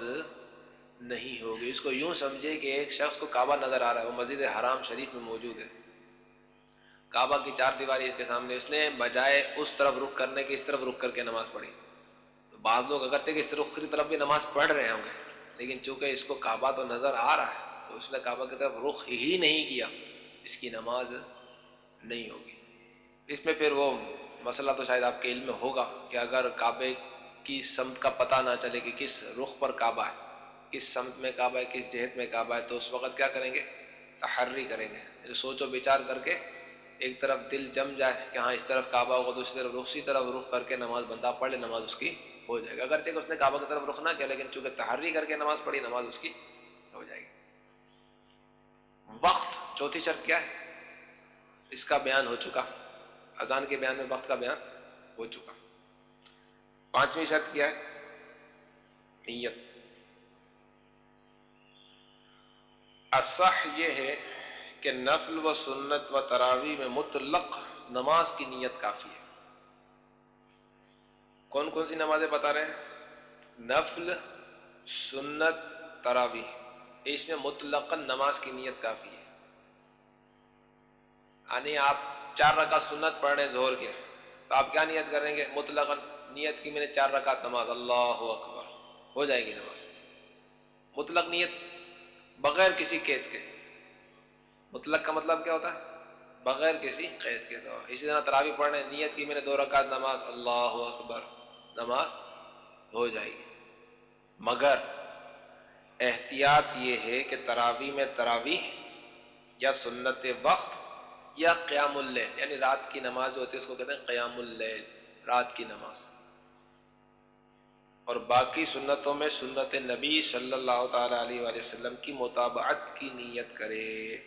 نہیں ہوگی۔ اس کو یوں سمجھے کہ ایک شخص کو کعبہ نظر آ رہا ہے، وہ مسجد حرام شریف میں موجود ہے۔ کعبہ کی چار دیواری اس کے سامنے، اس نے بجائے اس طرف رخ کرنے کے، اس طرف رخ کر کے نماز پڑھی۔ تو بعض لوگ اگر تھے کہ اس رخ کی طرف بھی نماز پڑھ رہے ہوں گے، لیکن چونکہ اس کو کعبہ تو نظر آ رہا ہے، تو اس نے کعبہ کی طرف رخ ہی نہیں کیا، اس کی نماز نہیں ہوگی۔ اس میں پھر وہ مسئلہ تو شاید آپ کے علم میں ہوگا کہ اگر کعبے کی سمت کا پتہ نہ چلے کہ کس رخ پر کعبہ ہے۔ کس سمت میں کعبہ ہے، کس جہت میں کعبہ ہے، تو اس وقت کیا کریں گے؟ تحری کریں گے۔ یعنی سوچ و بچار کر کے ایک طرف دل جم جائے کہ ہاں اس طرف کعبہ ہوگا، دوسری طرف اسی طرف رخ کر کے نماز بندہ پڑھ لے، نماز اس کی ہو جائے گا اگر دیکھ اس نے کعبہ کی طرف رخ نہ کیا، لیکن چونکہ تحری کر کے نماز پڑھی، نماز اس کی ہو جائے گی۔ وقت، چوتھی شرط کیا ہے؟ اس کا بیان ہو چکا۔ اذان کے بیان میں وقت کا بیان ہو چکا۔ پانچویں شرط کیا ہے؟ نیت۔ اصح یہ ہے کہ نفل و سنت و تراوی میں مطلق نماز کی نیت کافی ہے۔ کون کون سی نمازیں بتا رہے ہیں؟ نفل، سنت تراوی اس میں مطلق نماز کی نیت کافی ہے۔ یعنی آپ چار رکعت سنت پڑھ رہے ہیں زہر کے، تو آپ کیا نیت کریں گے؟ مطلق نیت کی میں نے چار رکعت نماز۔ اللہ اکبر، ہو جائے گی نماز۔ مطلق نیت بغیر کسی قید کے۔ مطلق کا مطلب کیا ہوتا ہے؟ بغیر کسی قید کے۔ تو اسی طرح تراوی پڑھنے نیت کی میں نے دو رکعت نماز، اللہ اکبر، نماز ہو جائے گی۔ مگر احتیاط یہ ہے کہ تراوی میں تراوی یا سنت وقت یا قیام اللیل یعنی رات کی نماز ہوتی ہے اس کو کہتے ہیں قیام اللیل، رات کی نماز۔ اور باقی سنتوں میں سنت نبی صلی اللہ تعالی علیہ وآلہ وسلم کی مطابعت کی نیت کرے۔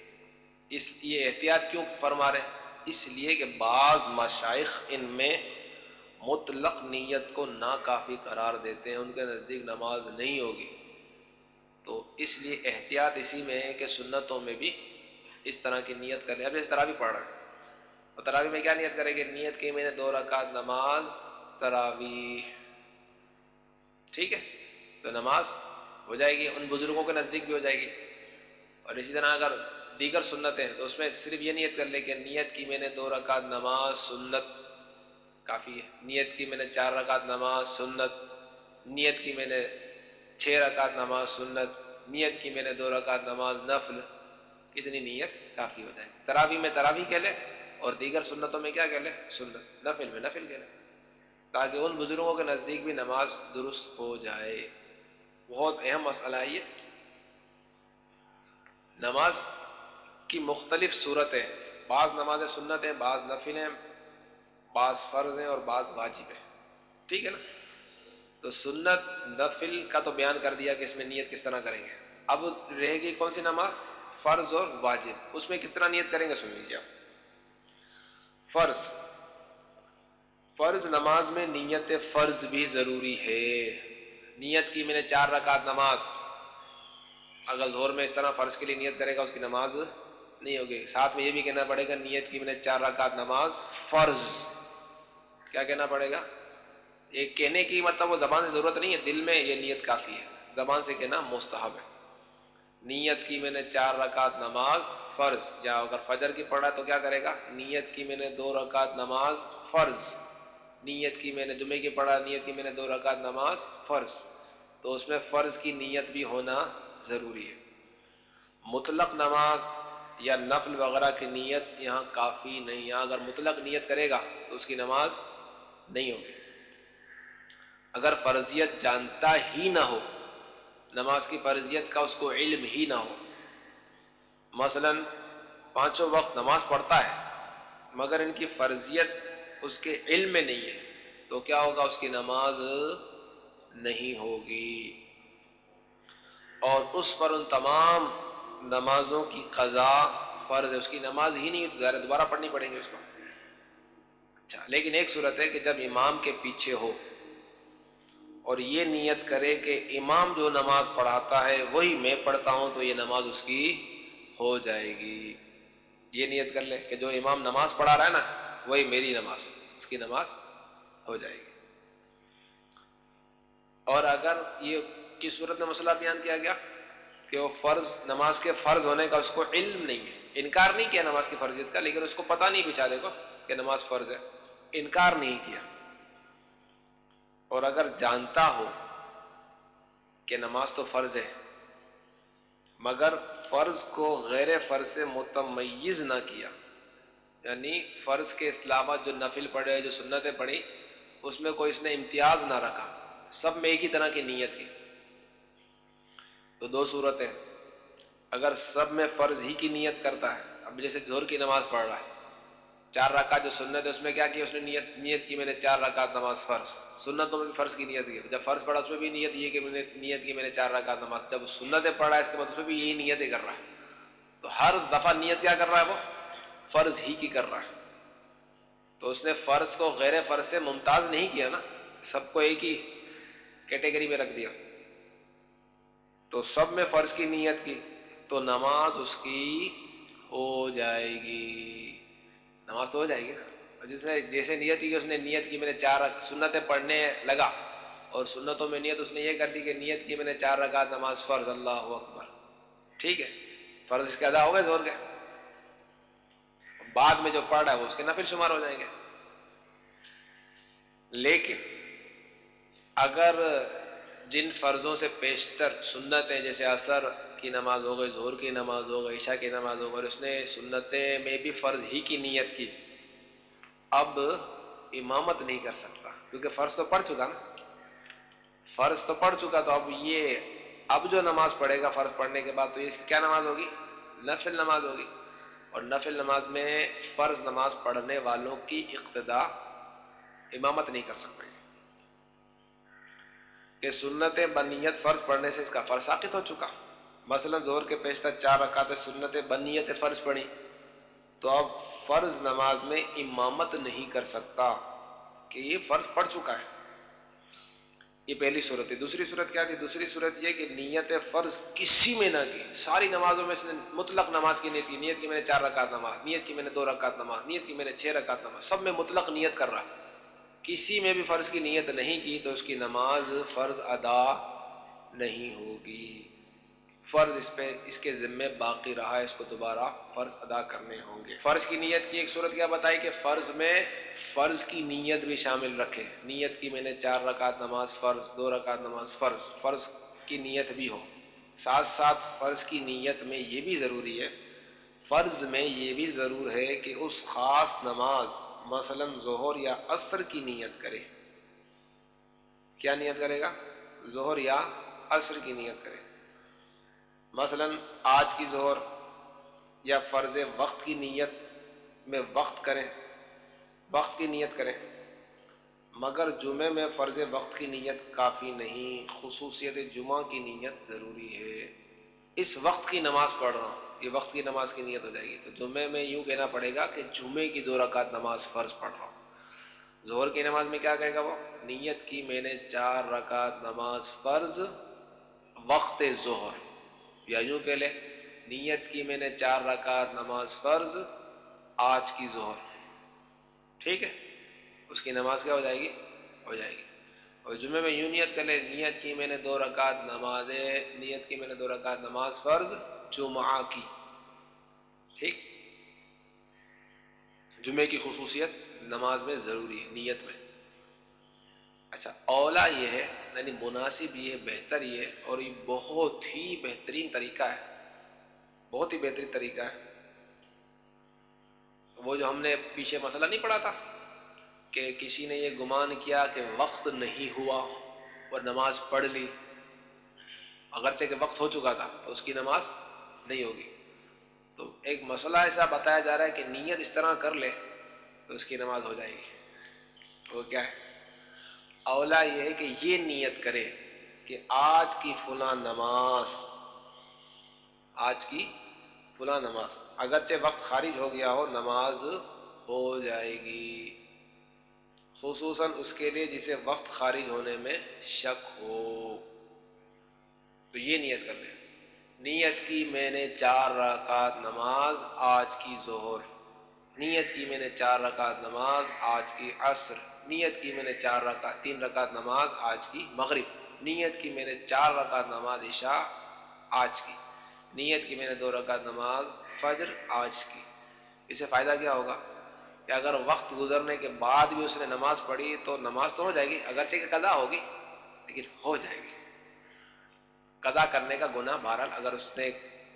اس یہ احتیاط کیوں فرما رہے اس لیے کہ بعض مشائق ان میں مطلق نیت کو ناکافی قرار دیتے ہیں، ان کے نزدیک نماز نہیں ہوگی۔ تو اس لیے احتیاط اسی میں ہے کہ سنتوں میں بھی اس طرح کی نیت کر لیں اب اس طرح بھی پڑھ رہے ہیں تو تراوی میں کیا نیت کریں گے نیت کی میں نے دو رکعت نماز تراوی ٹھیک ہے؟ تو نماز ہو جائے گی، ان بزرگوں کے نزدیک بھی ہو جائے گی۔ اور اسی طرح اگر دیگر سنتیں تو اس میں صرف یہ نیت کر لیں کہ نیت کی میں نے دو رکعت نماز، سنت کافی ہے۔ نیت کی میں نے چار رکعت نماز، سنت۔ نیت کی میں نے چھ رکعت نماز، سنت۔ نیت کی میں نے دو رکعت نماز، نفل۔ کتنی نیت کافی ہو جائے تراوی میں تراوی کہہ لے اور دیگر سنتوں میں کیا کہہ لے سنت۔ نفل میں نفل کہہ لے تاکہ ان بزرگوں کے نزدیک بھی نماز درست ہو جائے۔ بہت اہم مسئلہ ہے یہ۔ نماز کی مختلف صورتیں، بعض نماز سنت ہیں، بعض نفل ہیں، بعض فرض ہیں اور بعض واجب ہیں۔ ٹھیک ہے نا؟ تو سنت، نفل کا تو بیان کر دیا کہ اس میں نیت کس طرح کریں گے۔ اب رہے گی کون سی نماز؟ فرض اور واجب۔ اس میں کس طرح نیت کریں گے؟ سن لیجیے آپ۔ فرض۔ فرض نماز میں نیت فرض بھی ضروری ہے۔ نیت کی میں نے چار رکعت نماز۔ اگر زور میں اس طرح فرض کے لیے نیت کرے گا، اس کی نماز نہیں ہوگی۔ ساتھ میں یہ بھی کہنا پڑے گا، نیت کی میں نے چار رکعت نماز فرض۔ کیا کہنا پڑے گا؟ ایک کہنے کی مطلب وہ زبان سے ضرورت نہیں ہے، دل میں یہ نیت کافی ہے۔ زبان سے کہنا مستحب ہے۔ نیت کی میں نے چار رکعت نماز فرض۔ یا اگر فجر کی پڑھا تو کیا کرے گا؟ نیت کی میں نے دو رکعت نماز فرض۔ نیت کی میں نے جمعے کی پڑھا، نیت کی میں نے دو رکعت نماز، فرض۔ تو اس میں فرض کی نیت بھی ہونا ضروری ہے۔ مطلق نماز یا نفل وغیرہ کی نیت یہاں کافی نہیں، یہاں اگر مطلق نیت کرے گا تو اس کی نماز نہیں ہوگی۔ اگر فرضیت جانتا ہی نہ ہو، نماز کی فرضیت کا اس کو علم ہی نہ ہو۔ مثلا پانچوں وقت نماز پڑھتا ہے، مگر ان کی فرضیت اس کے علم میں نہیں ہے، تو کیا ہوگا؟ اس کی نماز نہیں ہوگی۔ اور اس پر ان تمام نمازوں کی قضا فرض ہے۔ اس کی نماز ہی نہیں ظاہر دوبارہ پڑھنی پڑیں گے اس کو۔ اچھا لیکن ایک صورت ہے کہ جب امام کے پیچھے ہو اور یہ نیت کرے کہ امام جو نماز پڑھاتا ہے وہی میں پڑھتا ہوں، تو یہ نماز اس کی ہو جائے گی۔ یہ نیت کر لے کہ جو امام نماز پڑھا رہا ہے نا وہی میری نماز، اس کی نماز ہو جائے گی۔ اور اگر یہ کس صورت میں مسئلہ بیان کیا گیا؟ کہ وہ فرض، نماز کے فرض ہونے کا اس کو علم نہیں ہے۔ انکار نہیں کیا نماز کی فرضیت کا، لیکن اس کو پتہ نہیں بچارے کو کہ نماز فرض ہے۔ انکار نہیں کیا۔ اور اگر جانتا ہو کہ نماز تو فرض ہے، مگر فرض کو غیر فرض سے متمیز نہ کیا یعنی فرض کے اسلامات جو نفل پڑھے، جو سنتیں پڑھی، اس میں کوئی اس نے امتیاز نہ رکھا۔ سب میں ایک ہی طرح کی نیت کی۔ تو دو صورتیں۔ اگر سب میں فرض ہی کی نیت کرتا ہے، اب جیسے زور کی نماز پڑھ رہا ہے، چار رکعت جو سنت ہے، اس میں کیا کیا اس نے نیت نیت کی میں نے چار رکعت نماز فرض۔ سنتوں میں بھی فرض کی نیت کی جب فرض پڑھا، اس میں بھی نیت یہ کہ میں نے، نیت کی میں نے چار رکعت نماز۔ جب سنتیں پڑھا ہے اس کے بعد اس میں بھی یہی نیتیں کر رہا ہے۔ تو ہر دفعہ نیت کیا کر رہا ہے وہ؟ فرض ہی کی کر رہا ہے۔ تو اس نے فرض کو غیر فرض سے ممتاز نہیں کیا نا، سب کو ایک ہی کیٹیگری میں رکھ دیا۔ تو سب میں فرض کی نیت کی، تو نماز اس کی ہو جائے گی۔ نماز تو ہو جائے گی نا۔ جس نے، جیسے نیت کی، اس نے نیت کی میں نے چار سنتیں پڑھنے لگا۔ اور سنتوں میں نیت اس نے یہ کر دی کہ نیت کی میں نے چار رکعت نماز فرض، اللہ اکبر۔ ٹھیک ہے۔ فرض اس کے ادا ہو گئے، زور کے بعد میں جو پڑھ رہا ہے وہ اس کے نفل شمار ہو جائیں گے۔ لیکن اگر جن فرضوں سے پیشتر سنت ہیں جیسے اثر کی نماز ہو گئی زہر کی نماز ہو گئی، عشاء کی نماز ہو گئی اس نے سنتیں میں بھی فرض ہی کی نیت کی، اب امامت نہیں کر سکتا۔ کیونکہ فرض تو پڑھ چکا نا۔ فرض تو پڑھ چکا تو اب یہ، اب جو نماز پڑھے گا فرض پڑھنے کے بعد تو یہ کیا نماز ہوگی؟ نفل نماز ہوگی۔ اور نفل نماز میں فرض نماز پڑھنے والوں کی اقتدا امامت نہیں کر سکتے۔ کہ سنت بنیت فرض پڑھنے سے اس کا فرض ثابت ہو چکا۔ مثلا زور کے پیشتر چار رکعت سنت بنیت فرض پڑھی۔ تو اب فرض نماز میں امامت نہیں کر سکتا کہ یہ فرض پڑھ چکا ہے۔ یہ پہلی صورت ہے۔ دوسری صورت کیا تھی؟ دوسری صورت یہ کہ نیت فرض کسی میں نہ کی۔ ساری نمازوں میں مطلق نماز کی نیت کی۔ نیت کی میں نے چار رکعت نماز، نیت کی میں نے دو رکعت نماز، نیت کی میں نے چھ رکعت نماز۔ سب میں مطلق نیت کر رہا۔ کسی میں بھی فرض کی نیت نہیں کی تو اس کی نماز فرض ادا نہیں ہوگی۔ فرض اس پہ، اس کے ذمے باقی رہا ہے۔ اس کو دوبارہ فرض ادا کرنے ہوں گے۔ فرض کی نیت کی ایک صورت کیا بتائی کہ فرض میں فرض کی نیت بھی شامل رکھے۔ نیت کی میں نے چار رکعت نماز فرض، دو رکعت نماز فرض فرض کی نیت بھی ہو۔ ساتھ ساتھ فرض کی نیت میں یہ بھی ضروری ہے، فرض میں یہ بھی ضرور ہے کہ اس خاص نماز، مثلا ظہر یا عصر کی نیت کرے۔ کیا نیت کرے گا؟ ظہر یا عصر کی نیت کرے۔ مثلا آج کی ظہر یا فرض وقت کی نیت میں وقت کریں۔ وقت کی نیت کریں۔ مگر جمعے میں فرض وقت کی نیت کافی نہیں، خصوصیت جمعہ کی نیت ضروری ہے۔ اس وقت کی نماز پڑھ رہا ہوں، یہ وقت کی نماز کی نیت ہو جائے گی۔ تو جمعے میں یوں کہنا پڑے گا کہ جمعے کی دو رکعت نماز فرض پڑھ رہا ہوں۔ ظہر کی نماز میں کیا کہے گا وہ؟ نیت کی میں نے چار رکعت نماز فرض وقت ظہر۔ یا یوں کہہ لے نیت کی میں نے چار رکعت نماز فرض آج کی ظہر۔ ٹھیک ہے؟ اس کی نماز کیا ہو جائے گی؟ ہو جائے گی۔ اور جمعے میں یوں نیت کر لے نیت کی میں نے دو رکعت نماز نیت کی میں نے دو رکعت نماز فرض، جمعہ کی۔ ٹھیک؟ جمعے کی خصوصیت نماز میں ضروری ہے، نیت میں۔ اچھا اولا یہ ہے یعنی مناسب یہ، بہتر یہ، اور یہ بہت ہی بہترین طریقہ ہے۔ بہت ہی بہترین طریقہ ہے۔ وہ جو ہم نے پیچھے مسئلہ نہیں پڑھا تھا کہ کسی نے یہ گمان کیا کہ وقت نہیں ہوا اور نماز پڑھ لی۔ اگرچہ کہ وقت ہو چکا تھا، تو اس کی نماز نہیں ہوگی۔ تو ایک مسئلہ ایسا بتایا جا رہا ہے کہ نیت اس طرح کر لے تو اس کی نماز ہو جائے گی۔ وہ کیا ہے؟ اولا یہ ہے کہ یہ نیت کرے کہ آج کی فلاں نماز، آج کی فلاں نماز۔ اگرچہ وقت خارج ہو گیا ہو، نماز ہو جائے گی۔ خصوصاً اس کے لیے جسے وقت خارج ہونے میں شک ہو۔ تو یہ نیت کر لیں۔ نیت کی میں نے چار رکعت نماز، آج کی ظہر۔ نیت کی میں نے چار رکعت نماز، آج کی عصر۔ نیت کی میں نے چار رکعت، تین رکعت نماز، آج کی مغرب۔ نیت کی میں نے چار رکعت نماز عشاء، آج کی۔ نیت کی میں نے دو رکعت نماز فجر آج کی۔ اسے فائدہ کیا ہوگا؟ کہ اگر وقت گزرنے کے بعد بھی اس نے نماز پڑھی تو نماز تو ہو جائے گی، اگرچہ کہ قضا ہوگی، لیکن ہو جائے گی۔ قضا کرنے کا گناہ بہرحال اگر اس نے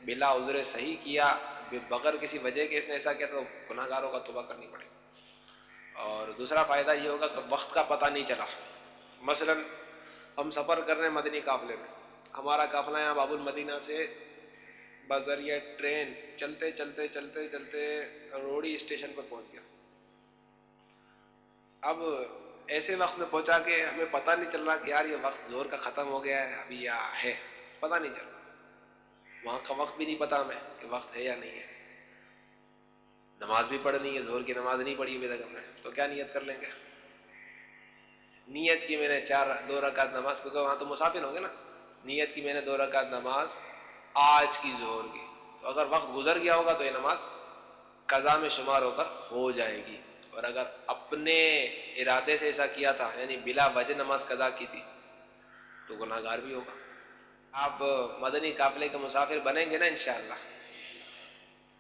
بلا عذر صحیح کیا بغیر کسی وجہ کے اس نے ایسا کیا تو گناہ گاروں کا توبہ کرنی پڑے اور دوسرا فائدہ یہ ہوگا کہ وقت کا پتہ نہیں چلا۔ مثلا ہم سفر کر رہے ہیں مدنی قافلے میں۔ ہمارا قافلہ یہاں باب المدینہ سے بذریعہ ٹرین چلتے چلتے چلتے چلتے روڑی اسٹیشن پر پہنچ گیا۔ اب ایسے وقت میں پہنچا کہ ہمیں پتہ نہیں چل رہا کہ یار یہ وقت زور کا ختم ہو گیا ہے، ابھی یا ہے۔ پتہ نہیں چل رہا۔ وہاں کا وقت بھی نہیں پتا ہمیں کہ وقت ہے یا نہیں ہے۔ نماز بھی پڑھنی ہے، زور کی نماز نہیں پڑھی ابھی تک ہم نے۔ تو کیا نیت کر لیں گے؟ نیت کی میں نے چار، دو رکعت نماز، کیونکہ وہاں تو مسافر ہوں گے نا۔ نیت کی میں نے دو رکعت نماز آج کی زہر کی۔ تو اگر وقت گزر گیا ہوگا تو یہ نماز قضا میں شمار ہو کر ہو جائے گی۔ اور اگر اپنے ارادے سے ایسا کیا تھا یعنی بلا وجہ نماز قضا کی تھی، تو گناہ گار بھی ہوگا۔ آپ مدنی قافلے کے مسافر بنیں گے نا انشاءاللہ۔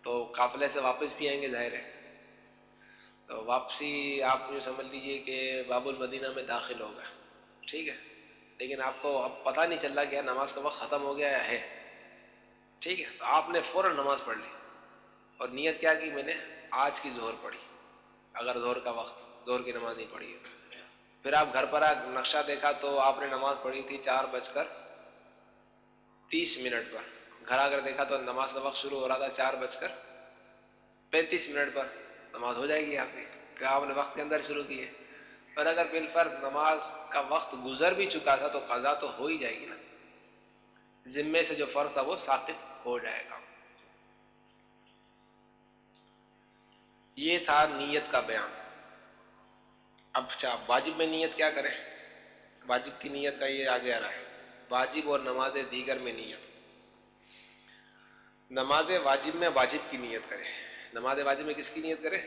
تو قافلے سے واپس بھی آئیں گے، ظاہر ہے۔ تو واپسی آپ یہ سمجھ لیجیے کہ باب المدینہ میں داخل ہوگا۔ ٹھیک ہے۔ لیکن آپ کو اب پتہ نہیں چل رہا کہ نماز کا وقت ختم ہو گیا ہے۔ ٹھیک ہے، تو آپ نے فوراً نماز پڑھ لی۔ اور نیت کیا کی میں نے؟ آج کی زہر پڑھی۔ اگر زہر کا وقت زہر کی نماز نہیں پڑھی ہے۔ پھر آپ گھر پر آ نقشہ دیکھا تو آپ نے نماز پڑھی تھی چار بج کر تیس منٹ پر۔ گھر آ کر دیکھا تو نماز کا وقت شروع ہو رہا تھا چار بج کر پینتیس منٹ پر۔ نماز ہو جائے گی آپ کی۔ کہ آپ نے وقت کے اندر شروع کی ہے۔ پر اگر بال پر نماز کا وقت گزر بھی چکا تھا تو قضا تو ہو ہی جائے گی نا۔ ذمے سے جو فرض تھا وہ ثابت ہو جائے گا۔ یہ تھا نیت کا بیان۔ اب اچھا واجب میں نیت کیا کریں؟ واجب کی نیت کا یہ آگے آ رہا ہے۔ واجب اور نماز دیگر میں نیت۔ نماز واجب میں واجب کی نیت کرے نماز واجب میں کس کی نیت کرے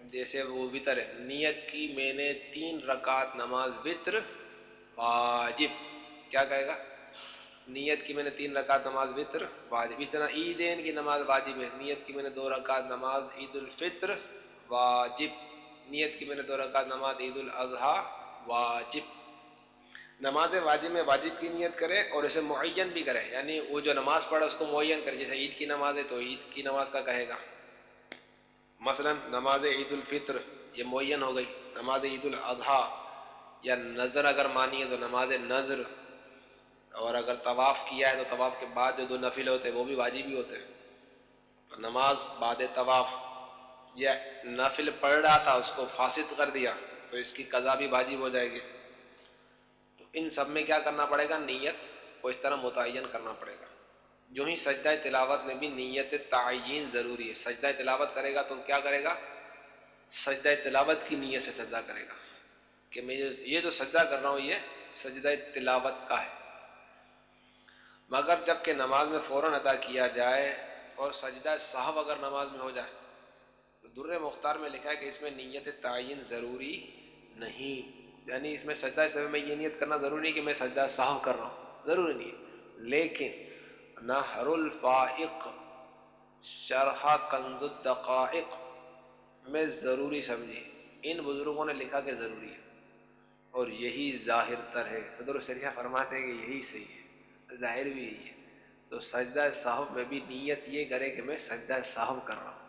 جیسے وہ وطر ہے۔ نیت کی میں نے تین رکعت نماز وطر واجب۔ کیا کہے گا؟ نیت کی میں نے تین رکعت نماز وطر واجب، اتنا عیدین کی نماز واجب ہے۔ نیت کی میں نے دو رکعت نماز عید الفطر واجب۔ نیت کی میں نے دو رکعت نماز عید الاضحیٰ واجب۔ نماز واجب میں واجب کی نیت کرے اور اسے معین بھی کرے یعنی وہ جو نماز پڑھے اس کو معین کرے، جیسے عید کی نماز ہے تو عید کی نماز کا کہے گا۔ مثلا نماز عید الفطر، یہ معین ہو گئی۔ نماز عید الاضحیٰ، یا نظر اگر مانی ہے تو نماز نظر۔ اور اگر طواف کیا ہے تو طواف کے بعد جو دو نفل ہوتے ہیں وہ بھی واجب ہی ہوتے ہیں۔ نماز بعد طواف، یا نفل پڑھ رہا تھا، اس کو فاسد کر دیا، تو اس کی قضا بھی واجب ہو جائے گی۔ تو ان سب میں کیا کرنا پڑے گا؟ نیت کو اس طرح متعین کرنا پڑے گا۔ جو ہی سجدہ تلاوت میں بھی نیت تعین ضروری ہے، سجدہ تلاوت کرے گا تو کیا کرے گا؟ سجدہ تلاوت کی نیت سے سجدہ کرے گا۔ کہ میں یہ جو سجدہ کر رہا ہوں، یہ سجدہ تلاوت کا ہے۔ مگر جبکہ نماز میں فوراً ادا کیا جائے اور سجدہ صاحب اگر نماز میں ہو جائے، تو در مختار میں لکھا ہے کہ اس میں نیت تعین ضروری نہیں۔ یعنی اس میں سجدہ صاحب، میں یہ نیت کرنا ضروری نہیں کہ میں سجدہ صاحب کر رہا ہوں، ضروری نہیں لیکن نہر الفائق، شرح کنز الدقائق، میں ضروری سمجھی ان بزرگوں نے لکھا کہ ضروری ہے اور یہی ظاہر تر ہے۔ صدر الشریعہ فرماتے ہیں کہ یہی صحیح ہے۔ ظاہر بھی یہی ہے۔ تو سجدہ صاحب میں بھی نیت یہ کرے کہ میں سجدہ صاحب کر رہا ہوں۔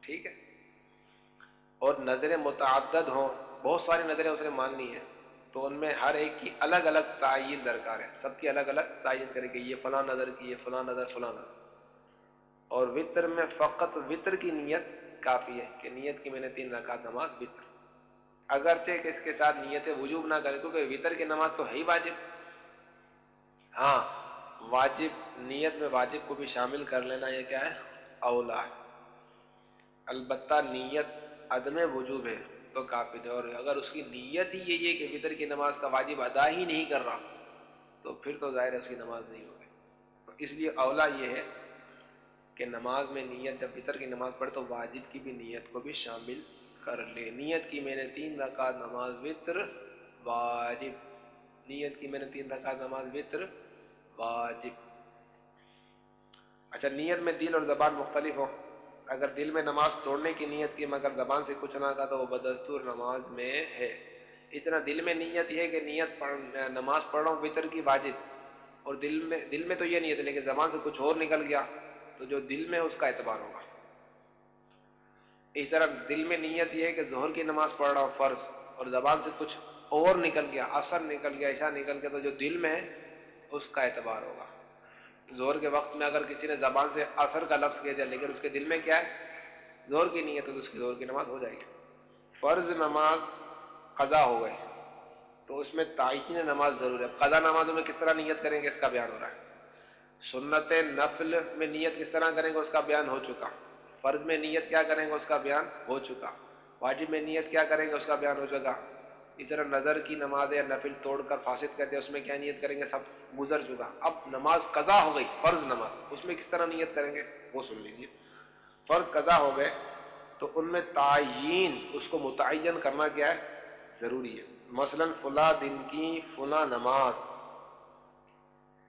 ٹھیک ہے؟ اور نظریں متعدد ہوں، بہت ساری نظریں اس نے ماننی ہیں۔ تو ان میں ہر ایک کی الگ الگ تعین درکار ہے۔ سب کی الگ الگ تعین کرے کہ یہ فلاں نظر کی، یہ فلاں نظر فلاں نظر۔ اور وطر میں فقط وطر کی نیت کافی ہے کہ نیت کی میں نے تین رکعت نماز وطر۔ اگرچہ کہ اس کے ساتھ نیت وجوب نہ کرے کیونکہ وطر کی نماز تو ہے ہی واجب۔ ہاں واجب، نیت میں واجب کو بھی شامل کر لینا یہ کیا ہے؟ اولا ہے البتہ نیت عدم وجوب ہے تو کافی ہے۔ اور اگر اس کی نیت ہی یہی ہے کہ فطر کی نماز کا واجب ادا ہی نہیں کر رہا، تو پھر تو ظاہر اس کی نماز نہیں ہوگی۔ تو اس لیے اولا یہ ہے کہ نماز میں نیت، جب فطر کی نماز پڑھے تو واجب کی بھی نیت کو بھی شامل کر لے۔ نیت کی میں نے تین رکعت نماز وطر واجب۔ نیت کی میں نے تین رکعت نماز وطر واجب۔ اچھا نیت میں دل اور زبان مختلف ہو۔ اگر دل میں نماز توڑنے کی نیت کی، مگر زبان سے کچھ نہ کہا تو وہ بدستور نماز میں ہے۔ اتنا دل میں نیت یہ کہ نیت پڑھ، نماز پڑھ رہا ہوں، وطر کی واجب۔ اور دل میں دل میں تو یہ نیت ہے، لیکن زبان سے کچھ اور نکل گیا تو جو دل میں اس کا اعتبار ہوگا۔ اس طرح دل میں نیت یہ ہے کہ ظہر کی نماز پڑھ رہا ہوں، فرض۔ اور زبان سے کچھ اور نکل گیا اثر نکل گیا ایسا نکل گیا تو جو دل میں ہے اس کا اعتبار ہوگا۔ زور کے وقت میں اگر کسی نے زبان سے اثر کا لفظ کیا جائے، لیکن اس کے دل میں کیا ہے؟ زور کی نیت ہے تو اس کی زور کی نماز ہو جائے گی۔ فرض نماز قضا ہو گئے، تو اس میں تعین نماز ضرور ہے۔ قضا نمازوں میں کس طرح نیت کریں گے؟ اس کا بیان ہو رہا ہے۔ سنت نفل میں نیت کس طرح کریں گے؟ اس کا بیان ہو چکا۔ فرض میں نیت کیا کریں گے؟ اس کا بیان ہو چکا۔ واجب میں نیت کیا کریں گے؟ اس کا بیان ہو چکا۔ اس طرح نظر کی نماز یا نفل توڑ کر فاسد کرتے اس میں کیا نیت کریں گے؟ سب گزر چکا۔ اب نماز قضا ہو گئی، فرض نماز۔ اس میں کس طرح نیت کریں گے؟ وہ سن لیجیے فرض قضا ہو گئے، تو ان میں تعین، اس کو متعین کرنا کیا ہے؟ ضروری ہے۔ مثلا فلاں دن کی فلاں نماز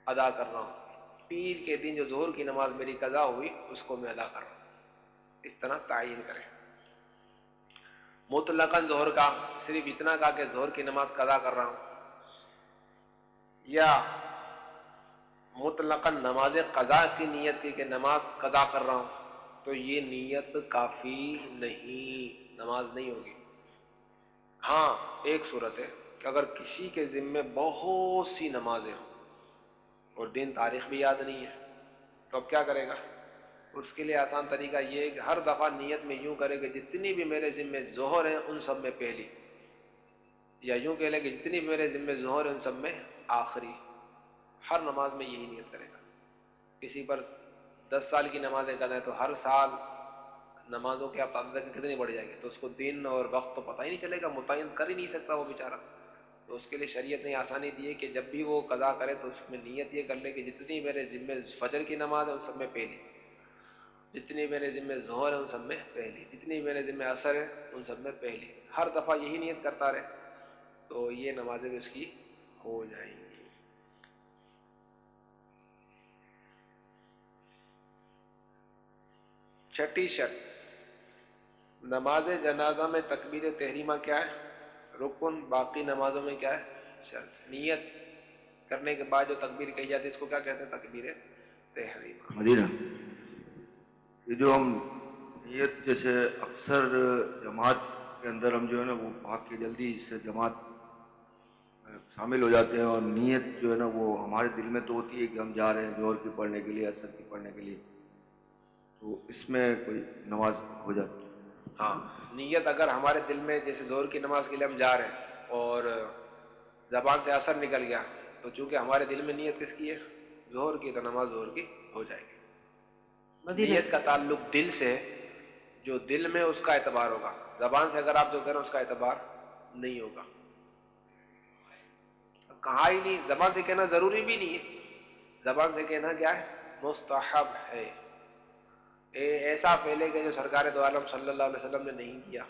ادا کر رہا ہوں۔ پیر کے دن جو زہر کی نماز میری قضا ہوئی، اس کو میں ادا کر رہا ہوں۔ اس طرح تعین کریں۔ مطلقاً زہر کا صرف اتنا کہا کہ زہر کی نماز قضا کر رہا ہوں۔ یا مطلقاً نماز قضا کی نیت کی کہ نماز قضا کر رہا ہوں، تو یہ نیت کافی نہیں، نماز نہیں ہوگی۔ ہاں ایک صورت ہے کہ اگر کسی کے ذمے بہت سی نمازیں ہوں اور دن تاریخ بھی یاد نہیں ہے، تو اب کیا کرے گا؟ اس کے لیے آسان طریقہ یہ ہے کہ ہر دفعہ نیت میں یوں کرے کہ جتنی بھی میرے ذمے ظہر ہیں، ان سب میں پہلی۔ یا یوں کہہ لے کہ جتنی بھی میرے ذمے ظہر ہیں، ان سب میں آخری۔ ہر نماز میں یہی نیت کرے گا۔ کسی پر دس سال کی نمازیں کریں تو ہر سال نمازوں کے آپ کتنی بڑھ جائیں گے؟ تو اس کو دن اور وقت تو پتہ ہی نہیں چلے گا، متعین کر ہی نہیں سکتا وہ بیچارہ۔ تو اس کے لیے شریعت نے آسانی دی ہے کہ جب بھی وہ قضا کرے تو اس میں نیت یہ کر لے کہ جتنی میرے ذمے فجر کی نماز ہے، ان سب میں پہلی۔ جتنی میرے ذمے ظہر ہے ان سب میں پہلی، جتنی میرے ذمے اثر ہے ان سب میں پہلی۔ ہر دفعہ یہی نیت کرتا رہے تو یہ نمازیں بھی اس کی ہو جائیں گی۔ چھٹی شرط، نماز جنازہ میں تکبیر تحریمہ کیا ہے؟ رکن باقی نمازوں میں کیا ہے؟ شرط۔ نیت کرنے کے بعد جو تکبیر کہی جاتی ہے، اس کو کیا کہتے ہیں؟ تکبیر تحریمہ۔ مدینہ۔ یہ جو ہم نیت جیسے اکثر جماعت کے اندر ہم جو ہے نا وہ بھاگ کے جلدی سے جماعت شامل ہو جاتے ہیں اور نیت جو ہے نا وہ ہمارے دل میں تو ہوتی ہے کہ ہم جا رہے ہیں زور کی پڑھنے کے لیے اثر کی پڑھنے کے لیے، تو اس میں کوئی نماز ہو جاتی ہے۔ ہاں نیت اگر ہمارے دل میں جیسے زور کی نماز کے لیے ہم جا رہے ہیں اور زبان سے اثر نکل گیا، تو چونکہ ہمارے دل میں نیت کس کی ہے؟ زہر کی، تو نماز زہر کی ہو جائے گی۔ نیت کا تعلق دل سے جو دل میں اس کا اعتبار ہوگا۔ زبان سے اگر آپ جو کریں اس کا اعتبار نہیں ہوگا۔ کہا ہی نہیں زبان سے کہنا ضروری بھی نہیں ہے۔ زبان سے کہنا کیا ہے؟ مستحب ہے۔ اے ایسا پہلے کہ جو سرکار دو عالم صلی اللہ علیہ وسلم نے نہیں کیا۔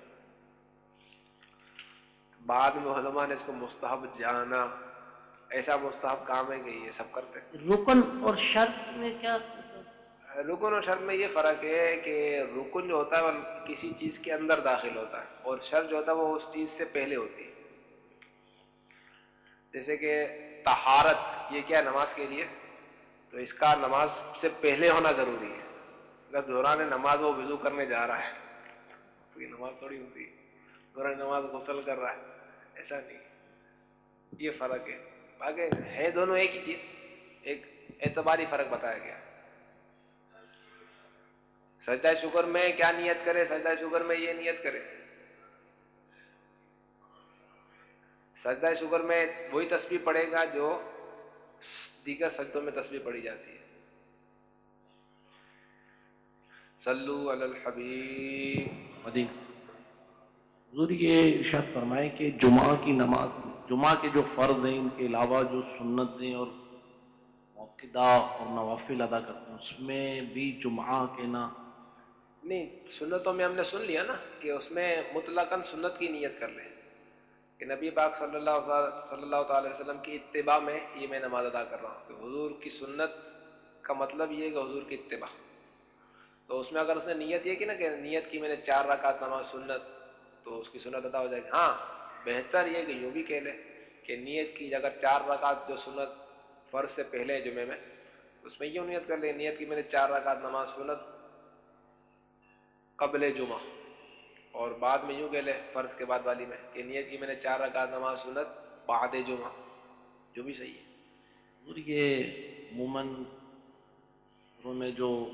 بعد میں علماء نے اس کو مستحب جانا۔ ایسا مستحب کام ہے کہ یہ سب کرتے۔ رکن اور شرط میں کیا؟ رکن اور شرط میں یہ فرق ہے کہ رکن جو ہوتا ہے وہ کسی چیز کے اندر داخل ہوتا ہے اور شرط جو ہوتا ہے وہ اس چیز سے پہلے ہوتی ہے۔ جیسے کہ تہارت یہ کیا ہے نماز کے لیے؟ تو اس کا نماز سے پہلے ہونا ضروری ہے۔ اگر دوران نماز وہ وضو کرنے جا رہا ہے، تو یہ نماز تھوڑی ہوتی ہے۔ دوران نماز غسل کر رہا ہے، ایسا نہیں۔ یہ فرق ہے۔ باقی ہے دونوں ایک ہی چیز، ایک اعتباری فرق بتایا گیا۔ سجدہ شکر میں کیا نیت کرے؟ سجدہ شکر میں یہ نیت کرے۔ سجدہ شکر میں وہی تصویر پڑے گا جو دیگر سجدوں میں تصویر پڑی جاتی ہے۔ سلو الحبیب۔ مدین حضور یہ ارشاد فرمائے کہ جمعہ کی نماز، جمعہ کے جو فرض ہیں، ان کے علاوہ جو سنتیں اور موقع اور نوافل ادا کرتے ہیں، اس میں بھی جمعہ کے نا نہیں، سنتوں میں ہم نے سن لیا نا کہ اس میں مطلقاً سنت کی نیت کر لیں۔ کہ نبی پاک صلی اللہ صلی اللہ تعالی وسلم کی اتباع میں یہ میں نماز ادا کر رہا ہوں کہ حضور کی سنت کا مطلب یہ ہے کہ حضور کی اتباع۔ تو اس میں اگر اس نے نیت یہ کی نا کہ نیت کی میں نے چار رکعت نماز سنت، تو اس کی سنت ادا ہو جائے گی۔ ہاں بہتر یہ کہ یوں بھی کہہ لیں کہ نیت کی اگر چار رکعت جو سنت فرض سے پہلے جمعے میں، اس میں یوں نیت کر لیں، نیت کی میں نے چار رکعت نماز سنت قبل جمعہ۔ اور بعد میں یوں کہ لے فرض کے بعد والی میں کہ نیت کی میں نے چار رکعت نماز سنت بعد جمعہ جو بھی صحیح ہے۔ اور یہ عموماً میں جو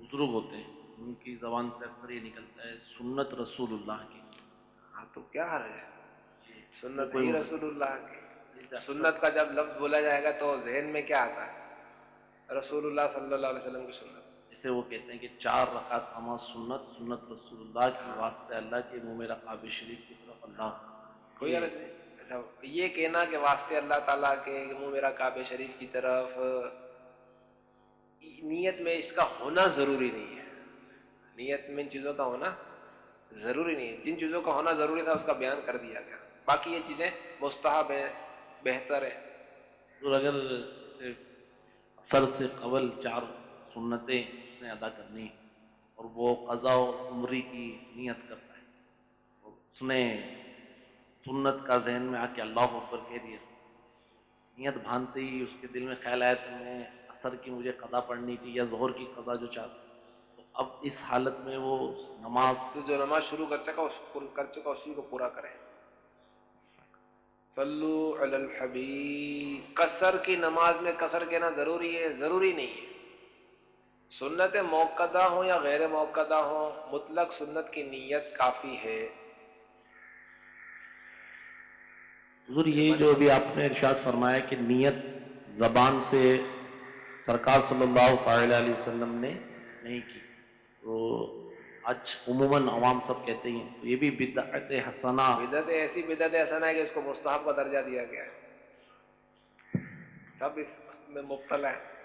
بزرگ ہوتے ہیں ان کی زبان سے اکثر یہ نکلتا ہے سنت رسول اللہ کی۔ ہاں تو کیا حرج ہے؟ سنت ہی رسول اللہ کی۔ سنت کا جب لفظ بولا جائے گا تو ذہن میں کیا آتا ہے؟ رسول اللہ صلی اللہ علیہ وسلم کی سنت۔ جسے وہ کہتے ہیں کہ چار رکعت نماز سنت سنت رسول اللہ کی واسطے اللہ کے منہ میں رقاب شریف کی طرف اللہ۔ کوئی عرض نہیں۔ یہ کہنا کہ واسطے اللہ تعالیٰ کے منہ میرا کعب شریف کی طرف نیت میں اس کا ہونا ضروری نہیں ہے۔ نیت میں ان چیزوں کا ہونا ضروری نہیں ہے۔ جن چیزوں کا ہونا ضروری تھا اس کا بیان کر دیا گیا۔ باقی یہ چیزیں مستحب ہیں بہتر ہیں۔ اور اگر سر سے قبل چار سنتیں اس نے ادا کرنی اور وہ قضاء و عمری کی نیت کرتا ہے۔ اس نے سنت کا ذہن میں آ کے اللہ اکبر کہہ دیا۔ نیت بھانتے ہی اس کے دل میں خیال آیا تو میں اثر کی مجھے قضا پڑھنی تھی یا ظہر کی قضا جو چاہتا تو اب اس حالت میں وہ نماز تو جو نماز شروع کر چکا، اس کر چکا، اسی کو پورا کرے۔ صلو علی الحبیب۔ قصر کی نماز میں قصر کہنا ضروری ہے؟ ضروری نہیں ہے۔ سنت موقع ہوں یا غیر موقع ہوں مطلق سنت کی نیت کافی ہے۔ حضور یہ جو ابھی آپ نے ارشاد فرمایا کہ نیت زبان سے سرکار صلی اللہ تعالی علیہ وسلم نے نہیں کی تو آج عموماً عوام سب کہتے ہیں تو یہ بھی بدعت حسنہ۔ بدعت ایسی بدعت حسنہ ہے کہ اس کو مستحب کا درجہ دیا گیا ہے۔ سب اس میں مبتلا ہے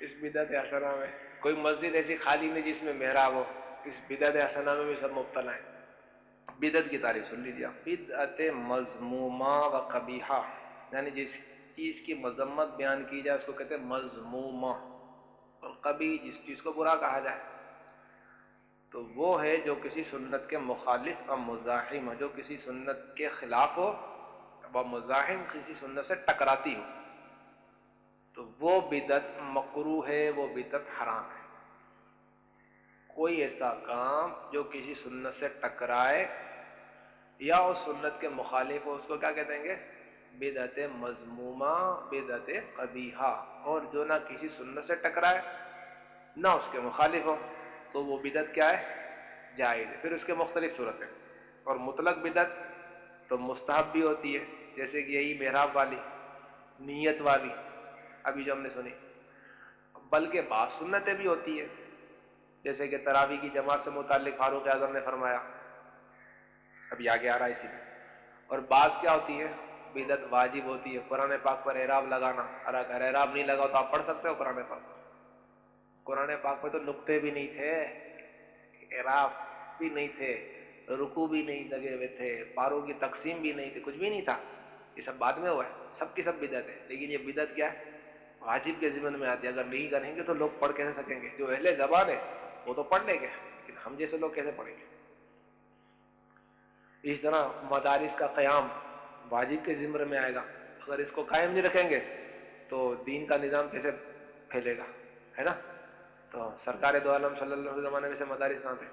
اس بدعت حسنہ میں۔ کوئی مسجد ایسی خالی نہیں جس میں محراب ہو، اس بدعت حسنہ میں بھی سب مبتلا ہے بدعت کی تعریف سن لیجیے بدعت مضمومہ و قبیحہ یعنی جس چیز کی مذمت بیان کی جائے، اس کو کہتے ہیں مضمومہ اور کبھی جس چیز کو برا کہا جائے۔ تو وہ ہے جو کسی سنت کے مخالف اور مزاحم ہو جو کسی سنت کے خلاف ہو وہ مزاحم کسی سنت سے ٹکراتی ہو۔ تو وہ بدت مکرو ہے، وہ بدت حرام ہے۔ کوئی ایسا کام جو کسی سنت سے ٹکرائے یا اس سنت کے مخالف ہو، اس کو کیا کہتے ہیں؟ گے بدعت مضمومہ بدعت قبیحہ۔ اور جو نہ کسی سنت سے ٹکرائے، نہ اس کے مخالف ہو، تو وہ بدعت کیا ہے؟ جائز ہے۔ پھر اس کے مختلف صورتیں اور مطلق بدعت تو مستحب بھی ہوتی ہے، جیسے کہ یہی محراب والی، نیت والی۔ ابھی جو ہم نے سنی۔ بلکہ بعض سنتیں بھی ہوتی ہے جیسے کہ تراوی کی جماعت سے متعلق فاروق اعظم نے فرمایا۔ ابھی آگے آ رہا ہے اسی لیے اور بعض کیا ہوتی ہے بدت واجب ہوتی ہے۔ قرآن پاک پر اعراب لگانا۔ اور اگر اعراب نہیں لگاؤ تو آپ پڑھ سکتے ہو قرآن پاک۔ قرآن پاک میں تو نقطے بھی نہیں تھے۔ اعراب بھی نہیں تھے۔ رکو بھی نہیں لگے ہوئے تھے۔ پاروں کی تقسیم بھی نہیں تھی۔ کچھ بھی نہیں تھا۔ یہ سب بعد میں ہوا ہے۔ سب کی سب بدت ہے۔ لیکن یہ بدت کیا ہے؟ واجب کے ذمن میں آتی ہے اگر نہیں کریں گے تو لوگ پڑھ کیسے سکیں گے؟ جو اہل زبان ہے، وہ تو پڑھ لیں گے۔ لیکن ہم جیسے لوگ کیسے پڑھیں گے؟ اس طرح مدارس کا قیام واجب کے ذمر میں آئے گا۔ اگر اس کو قائم نہیں رکھیں گے، تو دین کا نظام کیسے پھیلے گا؟ ہے نا؟ تو سرکار دو عالم صلی اللہ علیہ زمانے میں سے مدارس کہاں تھے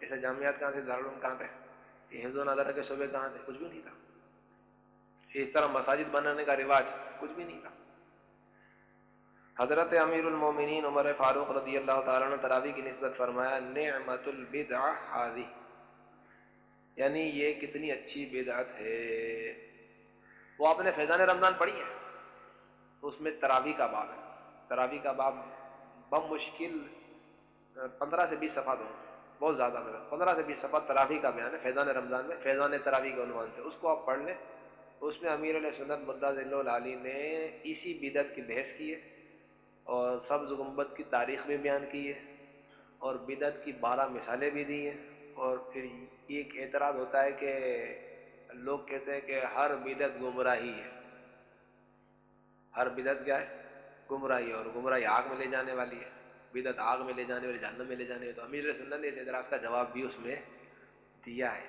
ایسے جامعات کہاں تھے دارالعلوم کہاں تھے یہ حفظ نظر کے شعبے کہاں تھے؟ کچھ بھی نہیں تھا۔ اس طرح مساجد بنانے کا رواج کچھ بھی نہیں تھا۔ حضرت امیر المومنین عمر فاروق رضی اللہ تعالیٰ نے تراوی کی نسبت فرمایا، نعمت البدع حاضی یعنی یہ کتنی اچھی بدعت ہے۔ وہ آپ نے فیضان رمضان پڑھی ہے؟ اس میں تراوی کا باب ہے۔ تراوی کا باب بم مشکل پندرہ سے بیس صفحہ دو بہت زیادہ میرا پندرہ سے بیس صفحہ تراوی کا بیان ہے، فیضان رمضان میں۔ فیضان تراوی کے عنوان سے۔ اس کو آپ پڑھ لیں۔ اس میں امیر علیہ سنت مدہ ذل علی نے اسی بدعت کی بحث کی ہے۔ اور سبز گنبد کی تاریخ بھی بیان کی ہے، اور بدعت کی بارہ مثالیں بھی دی ہیں۔ اور پھر ایک اعتراض ہوتا ہے کہ لوگ کہتے ہیں کہ ہر بدعت گمراہی ہے۔ ہر بدعت کیا ہے؟ گمراہی اور گمراہی آگ میں لے جانے والی ہے۔ بدعت آگ میں لے جانے والی جہنم میں لے جانے والی تو امیر سنت نے اس اعتراض کا جواب بھی اس میں دیا ہے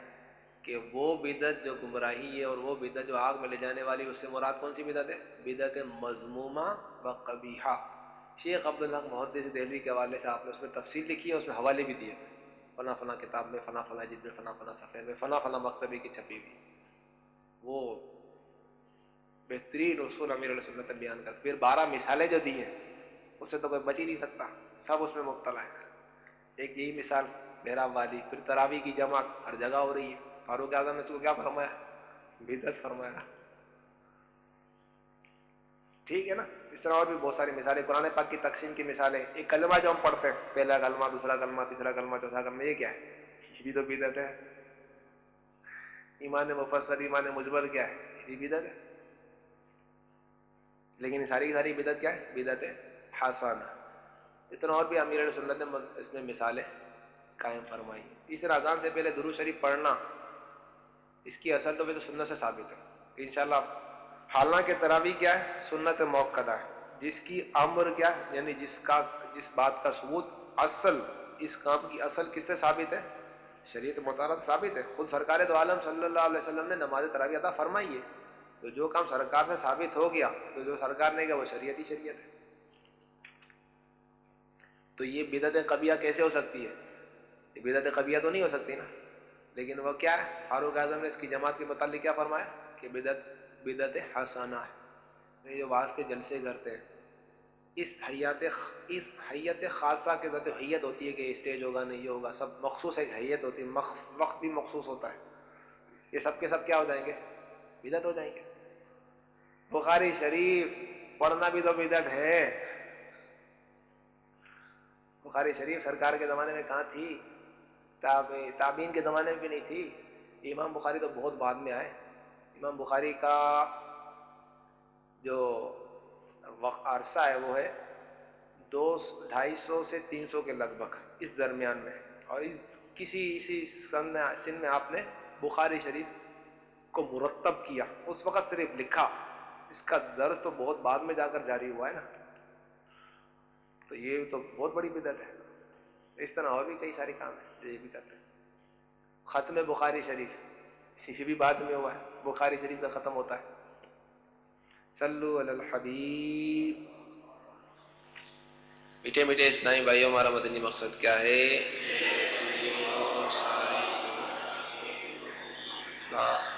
کہ وہ بدعت جو گمراہی ہے اور وہ بدعت جو آگ میں لے جانے والی، اس سے مراد کون سی بدعت ہے؟ بدعت مضمومہ و قبیحہ۔ شیخ عبدالحق محدث دہلی کے حوالے سے آپ نے اس میں تفصیل لکھی ہے، اس میں حوالے بھی دیے فنا فنا کتاب میں، فنا فنا جد میں فنا فنا صفحے میں، فنا فنا مکتبی کی چھپی ہوئی۔ وہ بہترین اصول امیر علیہ سنت بیان کر پھر بارہ مثالیں جو دی ہیں، اس سے تو کوئی بچ ہی نہیں سکتا۔ سب اس میں مبتلا ہے ایک یہی مثال بہراب والی پھر تراوی کی جمع ہر جگہ ہو رہی ہے۔ فاروق اعظم نے اس کو کیا فرمایا؟ بدت فرمایا۔ ٹھیک ہے نا؟ اس طرح اور بھی بہت ساری مثالیں، قرآن پاک کی تقسیم کی مثالیں، ایک کلمہ جو ہم پڑھتے ہیں، پہلا کلمہ، دوسرا کلمہ، تیسرا کلمہ، چوتھا کلمہ، یہ کیا ہے؟ یہ بھی تو بدت ہے ایمان مفسر ایمان مجبر کیا ہے؟ یہ بھی بدت ہے لیکن ساری ساری بدت کیا ہے؟ بدت ہے حسان اس طرح اور بھی امیر سنت نے اس میں مثالیں قائم فرمائی۔ اس طرح اذان سے پہلے درو شریف پڑھنا، اس کی اصل تو پھر سنت سے ثابت ہے۔ انشاءاللہ حالانکہ تراوی کیا ہے؟ سنت موقع ہے۔ جس کی امر کیا یعنی جس کا، جس بات کا ثبوت اصل، اس کام کی اصل کس سے ثابت ہے؟ شریعت مطالعہ ثابت ہے۔ خود سرکار دو عالم صلی اللہ علیہ وسلم نے نماز تراوی عطا فرمائی ہے۔ تو جو کام سرکار سے ثابت ہو گیا، تو جو سرکار نے کیا وہ شریعت ہی شریعت ہے۔ تو یہ بدعت قبیہ کیسے ہو سکتی ہے؟ یہ بدعت قبیہ تو نہیں ہو سکتی نا۔ لیکن وہ کیا ہے؟ فاروق اعظم نے اس کی جماعت کے متعلق کیا فرمایا کہ بدعت بدعت حسانہ ہے یہ جو بعض کے جلسے کرتے ہیں۔ اس حیات اس حیت خاصہ کے ذات حیت ہوتی ہے کہ اسٹیج ہوگا، نہیں یہ ہوگا، سب مخصوص ایک حیت ہوتی ہے وقت بھی مخصوص ہوتا ہے۔ یہ سب کے سب کیا ہو جائیں گے؟ بدعت ہو جائیں گے۔ بخاری شریف پڑھنا بھی تو بدعت ہے۔ بخاری شریف سرکار کے زمانے میں کہاں تھی؟ تابین کے زمانے میں بھی نہیں تھی۔ امام بخاری تو بہت بعد میں آئے۔ امام بخاری کا جو عرصہ ہے وہ ہے دو ڈھائی سو سے تین سو کے لگ بھگ اس درمیان میں اور کسی اسی سن میں سن میں آپ نے بخاری شریف کو مرتب کیا۔ اس وقت صرف لکھا۔ اس کا درد تو بہت بعد میں جا کر جاری ہوا ہے نا۔ تو یہ تو بہت بڑی بدت ہے۔ اس طرح اور بھی کئی سارے کام ہیں جو یہ بھی کرتے ختم بخاری شریف، اسی بھی بعد میں ہوا ہے۔ بخاری شریف کا ختم ہوتا ہے۔ صلو علی الحبیب۔ میٹھے میٹھے اسلامی بھائیوں، ہمارا مدنی مقصد کیا ہے؟ انسان